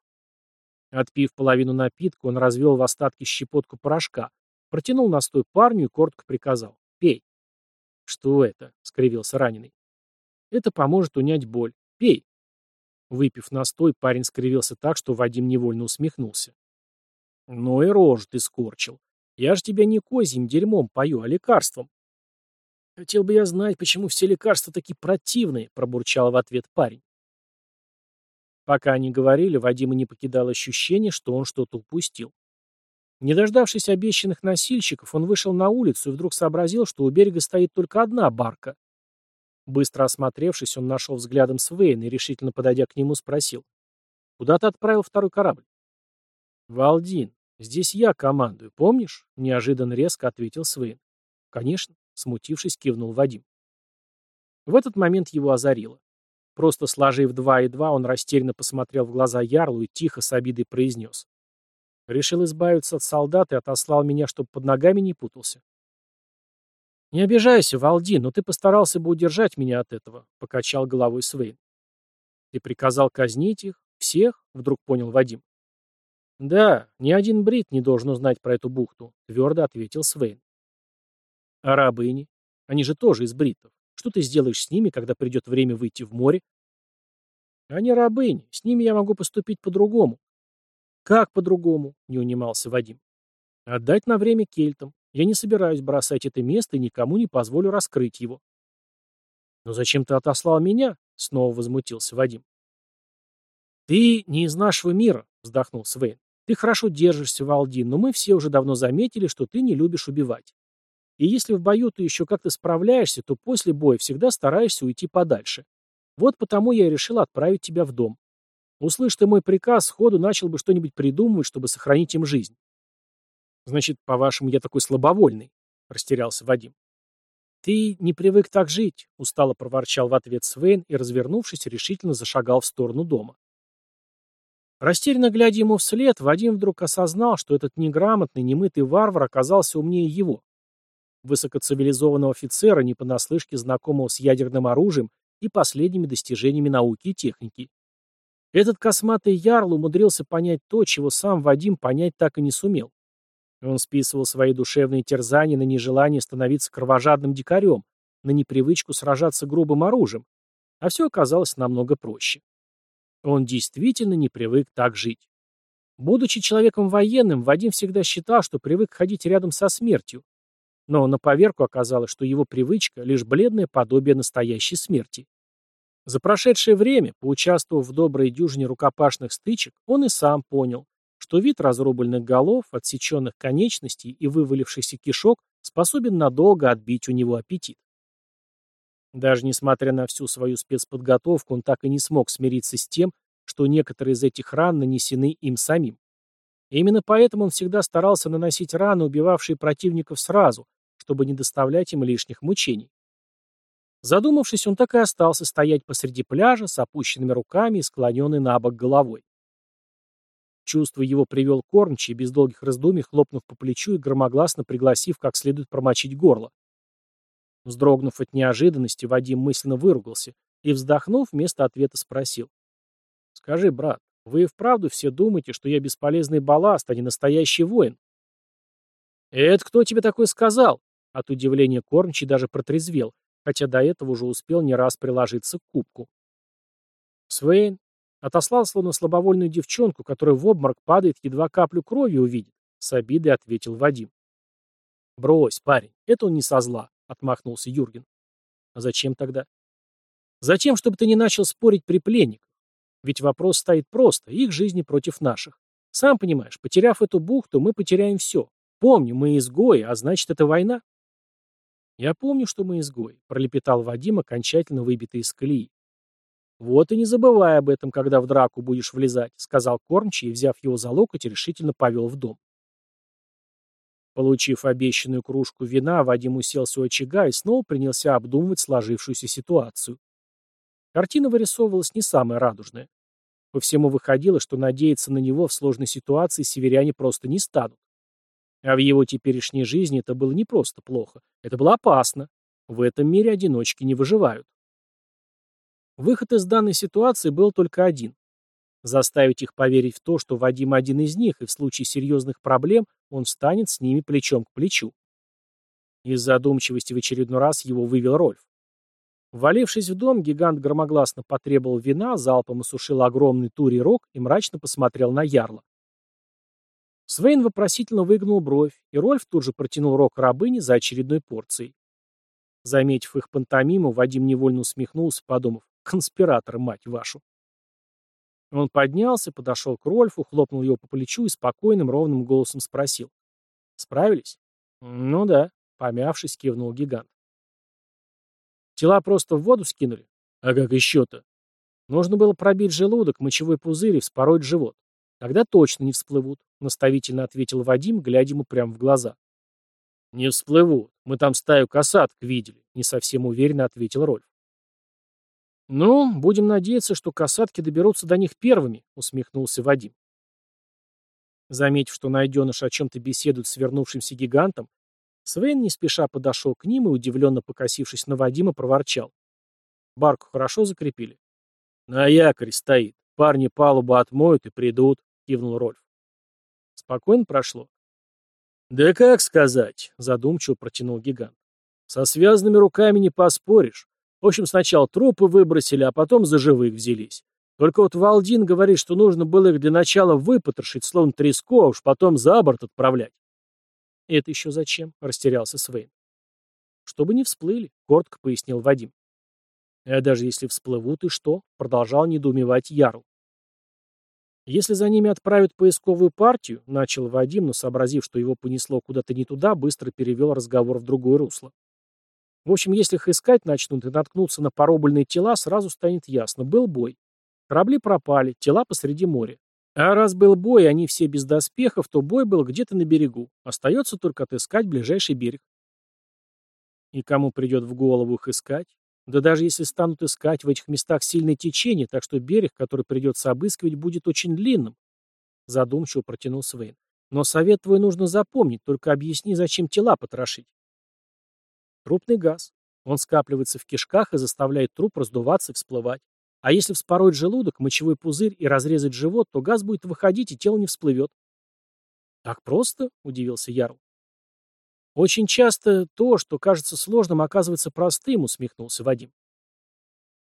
Отпив половину напитка, он развел в остатки щепотку порошка, протянул настой парню и коротко приказал «Пей». «Что это?» — скривился раненый. «Это поможет унять боль. Пей». Выпив настой, парень скривился так, что Вадим невольно усмехнулся. «Ну и рожу ты скорчил. Я же тебя не козьим дерьмом пою, а лекарством. «Хотел бы я знать, почему все лекарства такие противные», — пробурчал в ответ парень. Пока они говорили, Вадима не покидало ощущение, что он что-то упустил. Не дождавшись обещанных носильщиков, он вышел на улицу и вдруг сообразил, что у берега стоит только одна барка. Быстро осмотревшись, он нашел взглядом Свейна и, решительно подойдя к нему, спросил. Куда ты отправил второй корабль? Валдин, здесь я командую, помнишь? Неожиданно резко ответил Свейн. Конечно, смутившись, кивнул Вадим. В этот момент его озарило. Просто сложив два и два, он растерянно посмотрел в глаза Ярлу и тихо с обидой произнес. Решил избавиться от солдат и отослал меня, чтобы под ногами не путался. «Не обижайся, Валди, но ты постарался бы удержать меня от этого», — покачал головой Свейн. «Ты приказал казнить их? Всех?» — вдруг понял Вадим. «Да, ни один брит не должен узнать про эту бухту», — твердо ответил Свейн. «А рабыни? Они же тоже из бритов. Что ты сделаешь с ними, когда придет время выйти в море?» «Они рабыни. С ними я могу поступить по-другому». «Как по-другому?» — не унимался Вадим. «Отдать на время кельтам. Я не собираюсь бросать это место и никому не позволю раскрыть его. «Но зачем ты отослал меня?» — снова возмутился Вадим. «Ты не из нашего мира», — вздохнул Свейн. «Ты хорошо держишься, Валдин, но мы все уже давно заметили, что ты не любишь убивать. И если в бою ты еще как-то справляешься, то после боя всегда стараешься уйти подальше. Вот потому я и решил отправить тебя в дом. Услышь ты мой приказ, сходу начал бы что-нибудь придумывать, чтобы сохранить им жизнь. Значит, по-вашему, я такой слабовольный? Растерялся Вадим. Ты не привык так жить, устало проворчал в ответ Свейн и, развернувшись, решительно зашагал в сторону дома. Растерянно глядя ему вслед, Вадим вдруг осознал, что этот неграмотный, немытый варвар оказался умнее его. Высокоцивилизованного офицера, не понаслышке знакомого с ядерным оружием и последними достижениями науки и техники. Этот косматый ярл умудрился понять то, чего сам Вадим понять так и не сумел. Он списывал свои душевные терзания на нежелание становиться кровожадным дикарем, на непривычку сражаться грубым оружием, а все оказалось намного проще. Он действительно не привык так жить. Будучи человеком военным, Вадим всегда считал, что привык ходить рядом со смертью. Но на поверку оказалось, что его привычка – лишь бледное подобие настоящей смерти. За прошедшее время, поучаствовав в доброй дюжине рукопашных стычек, он и сам понял, что вид разрубленных голов, отсеченных конечностей и вывалившихся кишок способен надолго отбить у него аппетит. Даже несмотря на всю свою спецподготовку, он так и не смог смириться с тем, что некоторые из этих ран нанесены им самим. И именно поэтому он всегда старался наносить раны, убивавшие противников сразу, чтобы не доставлять им лишних мучений. Задумавшись, он так и остался стоять посреди пляжа с опущенными руками и склоненной на бок головой. Чувство его привел кормчий, без долгих раздумий хлопнув по плечу и громогласно пригласив как следует промочить горло. Вздрогнув от неожиданности, Вадим мысленно выругался и, вздохнув, вместо ответа спросил. «Скажи, брат, вы и вправду все думаете, что я бесполезный балласт, а не настоящий воин?» «Это кто тебе такой сказал?» От удивления кормчий даже протрезвел, хотя до этого уже успел не раз приложиться к кубку. Свейн, Отослал словно слабовольную девчонку, которая в обморок падает, едва каплю крови увидит. С обидой ответил Вадим. «Брось, парень, это он не со зла», — отмахнулся Юрген. «А зачем тогда?» «Затем, чтобы ты не начал спорить при пленниках. Ведь вопрос стоит просто, их жизни против наших. Сам понимаешь, потеряв эту бухту, мы потеряем все. Помни, мы изгои, а значит, это война». «Я помню, что мы изгои», — пролепетал Вадим, окончательно выбитый из колеи. «Вот и не забывай об этом, когда в драку будешь влезать», — сказал кормчий взяв его за локоть, решительно повел в дом. Получив обещанную кружку вина, Вадим уселся у очага и снова принялся обдумывать сложившуюся ситуацию. Картина вырисовывалась не самая радужная. По всему выходило, что надеяться на него в сложной ситуации северяне просто не станут. А в его теперешней жизни это было не просто плохо, это было опасно. В этом мире одиночки не выживают. Выход из данной ситуации был только один. Заставить их поверить в то, что Вадим один из них, и в случае серьезных проблем он встанет с ними плечом к плечу. Из задумчивости в очередной раз его вывел Рольф. Валившись в дом, гигант громогласно потребовал вина, залпом осушил огромный тури рог и мрачно посмотрел на ярла. Свейн вопросительно выгнул бровь, и Рольф тут же протянул рог рабыне за очередной порцией. Заметив их пантомиму, Вадим невольно усмехнулся, подумав, Конспиратор, мать вашу. Он поднялся, подошел к Рольфу, хлопнул его по плечу и спокойным, ровным голосом спросил. «Справились?» «Ну да», — помявшись, кивнул гигант. «Тела просто в воду скинули?» «А как еще-то?» Нужно было пробить желудок, мочевой пузырь и вспороть живот. Тогда точно не всплывут, наставительно ответил Вадим, глядя ему прямо в глаза. Не всплывут. Мы там стаю касаток видели, не совсем уверенно ответил Рольф. «Ну, будем надеяться, что касатки доберутся до них первыми», — усмехнулся Вадим. Заметив, что найденыш о чем-то беседует с вернувшимся гигантом, Свен не спеша подошел к ним и, удивленно покосившись на Вадима, проворчал. «Барку хорошо закрепили?» «На якоре стоит. Парни палубу отмоют и придут», — кивнул Рольф. «Спокойно прошло?» «Да как сказать», — задумчиво протянул гигант. «Со связанными руками не поспоришь. В общем, сначала трупы выбросили, а потом за живых взялись. Только вот Валдин говорит, что нужно было их для начала выпотрошить, словно треску, а уж потом за борт отправлять. «Это еще зачем?» — растерялся Свейн. «Чтобы не всплыли», — коротко пояснил Вадим. «А даже если всплывут, и что?» — продолжал недоумевать Ярл. «Если за ними отправят поисковую партию», — начал Вадим, но, сообразив, что его понесло куда-то не туда, быстро перевел разговор в другое русло. В общем, если их искать начнут и наткнутся на порубленные тела, сразу станет ясно. Был бой. Корабли пропали, тела посреди моря. А раз был бой, они все без доспехов, то бой был где-то на берегу. Остается только отыскать ближайший берег. И кому придет в голову их искать? Да даже если станут искать, в этих местах сильное течение, так что берег, который придется обыскивать, будет очень длинным. Задумчиво протянул Свейн. Но совет твой нужно запомнить, только объясни, зачем тела потрошить. Трупный газ. Он скапливается в кишках и заставляет труп раздуваться и всплывать. А если вспороть желудок, мочевой пузырь и разрезать живот, то газ будет выходить и тело не всплывет. «Так просто?» — удивился Ярл. «Очень часто то, что кажется сложным, оказывается простым», — усмехнулся Вадим.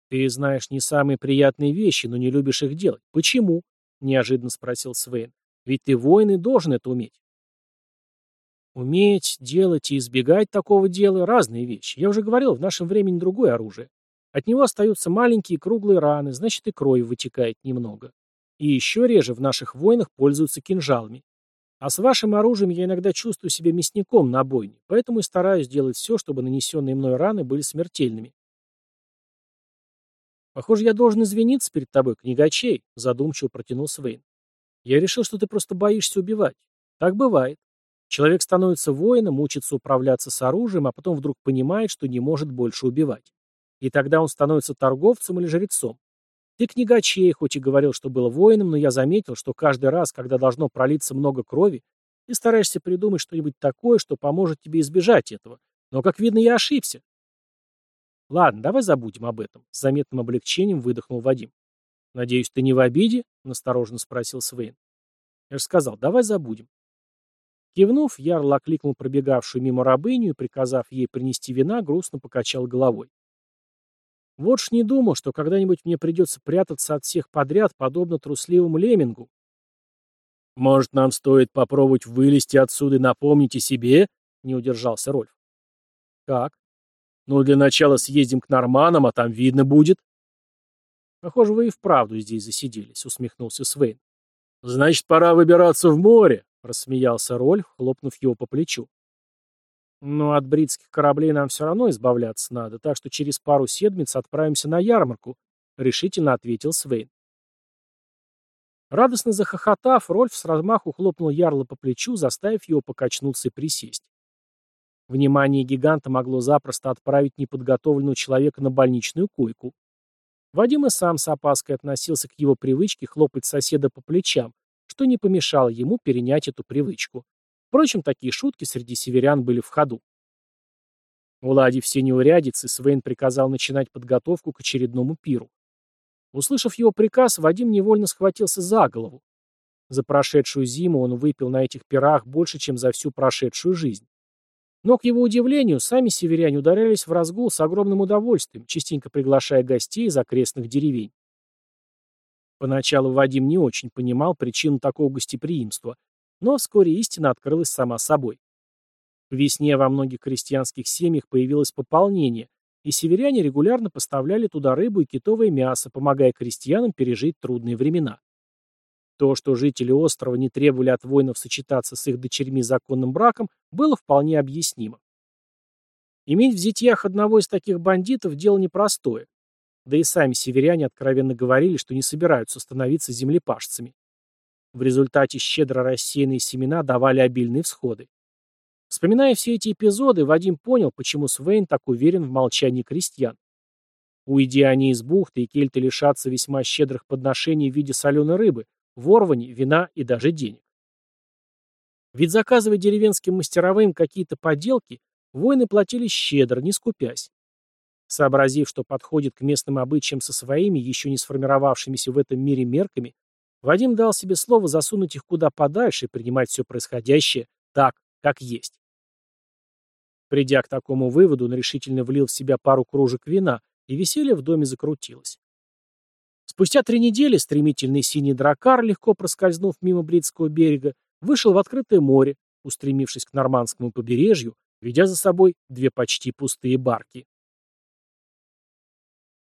«Ты знаешь не самые приятные вещи, но не любишь их делать. Почему?» — неожиданно спросил Свейн. «Ведь ты воин и должен это уметь». Уметь, делать и избегать такого дела – разные вещи. Я уже говорил, в нашем времени другое оружие. От него остаются маленькие круглые раны, значит и кровь вытекает немного. И еще реже в наших войнах пользуются кинжалами. А с вашим оружием я иногда чувствую себя мясником на бойне, поэтому и стараюсь делать все, чтобы нанесенные мной раны были смертельными. «Похоже, я должен извиниться перед тобой, книгачей», — задумчиво протянул Свейн. «Я решил, что ты просто боишься убивать. Так бывает. Человек становится воином, учится управляться с оружием, а потом вдруг понимает, что не может больше убивать. И тогда он становится торговцем или жрецом. Ты книгачей, хоть и говорил, что был воином, но я заметил, что каждый раз, когда должно пролиться много крови, ты стараешься придумать что-нибудь такое, что поможет тебе избежать этого. Но, как видно, я ошибся. Ладно, давай забудем об этом. С заметным облегчением выдохнул Вадим. Надеюсь, ты не в обиде? Настороженно спросил Свейн. Я же сказал, давай забудем. Кивнув, Ярл окликнул пробегавшую мимо рабыню и, приказав ей принести вина, грустно покачал головой. Вот ж не думал, что когда-нибудь мне придется прятаться от всех подряд, подобно трусливому леммингу. «Может, нам стоит попробовать вылезти отсюда и напомнить о себе?» — не удержался Рольф. «Как?» «Ну, для начала съездим к норманам, а там видно будет». «Похоже, вы и вправду здесь засиделись», — усмехнулся Свейн. «Значит, пора выбираться в море», — рассмеялся Рольф, хлопнув его по плечу. «Но от бритских кораблей нам все равно избавляться надо, так что через пару седмиц отправимся на ярмарку», — решительно ответил Свейн. Радостно захохотав, Рольф с размаху хлопнул Ярла по плечу, заставив его покачнуться и присесть. Внимание гиганта могло запросто отправить неподготовленного человека на больничную койку. Вадим и сам с опаской относился к его привычке хлопать соседа по плечам, что не помешало ему перенять эту привычку. Впрочем, такие шутки среди северян были в ходу. Уладив все неурядицы, Свейн приказал начинать подготовку к очередному пиру. Услышав его приказ, Вадим невольно схватился за голову. За прошедшую зиму он выпил на этих пирах больше, чем за всю прошедшую жизнь. Но, к его удивлению, сами северяне ударялись в разгул с огромным удовольствием, частенько приглашая гостей из окрестных деревень. Поначалу Вадим не очень понимал причину такого гостеприимства, но вскоре истина открылась сама собой. К весне во многих крестьянских семьях появилось пополнение, и северяне регулярно поставляли туда рыбу и китовое мясо, помогая крестьянам пережить трудные времена. То, что жители острова не требовали от воинов сочетаться с их дочерьми законным браком, было вполне объяснимо. Иметь в зятьях одного из таких бандитов – дело непростое. Да и сами северяне откровенно говорили, что не собираются становиться землепашцами. В результате щедро рассеянные семена давали обильные всходы. Вспоминая все эти эпизоды, Вадим понял, почему Свейн так уверен в молчании крестьян. Уйди они из бухты, и кельты лишатся весьма щедрых подношений в виде соленой рыбы, ворвани, вина и даже денег. Ведь заказывая деревенским мастеровым какие-то поделки, воины платили щедро, не скупясь. Сообразив, что подходит к местным обычаям со своими, еще не сформировавшимися в этом мире мерками, Вадим дал себе слово засунуть их куда подальше и принимать все происходящее так, как есть. Придя к такому выводу, он решительно влил в себя пару кружек вина, и веселье в доме закрутилось. Спустя три недели стремительный синий дракар, легко проскользнув мимо Бритского берега, вышел в открытое море, устремившись к нормандскому побережью, ведя за собой две почти пустые барки.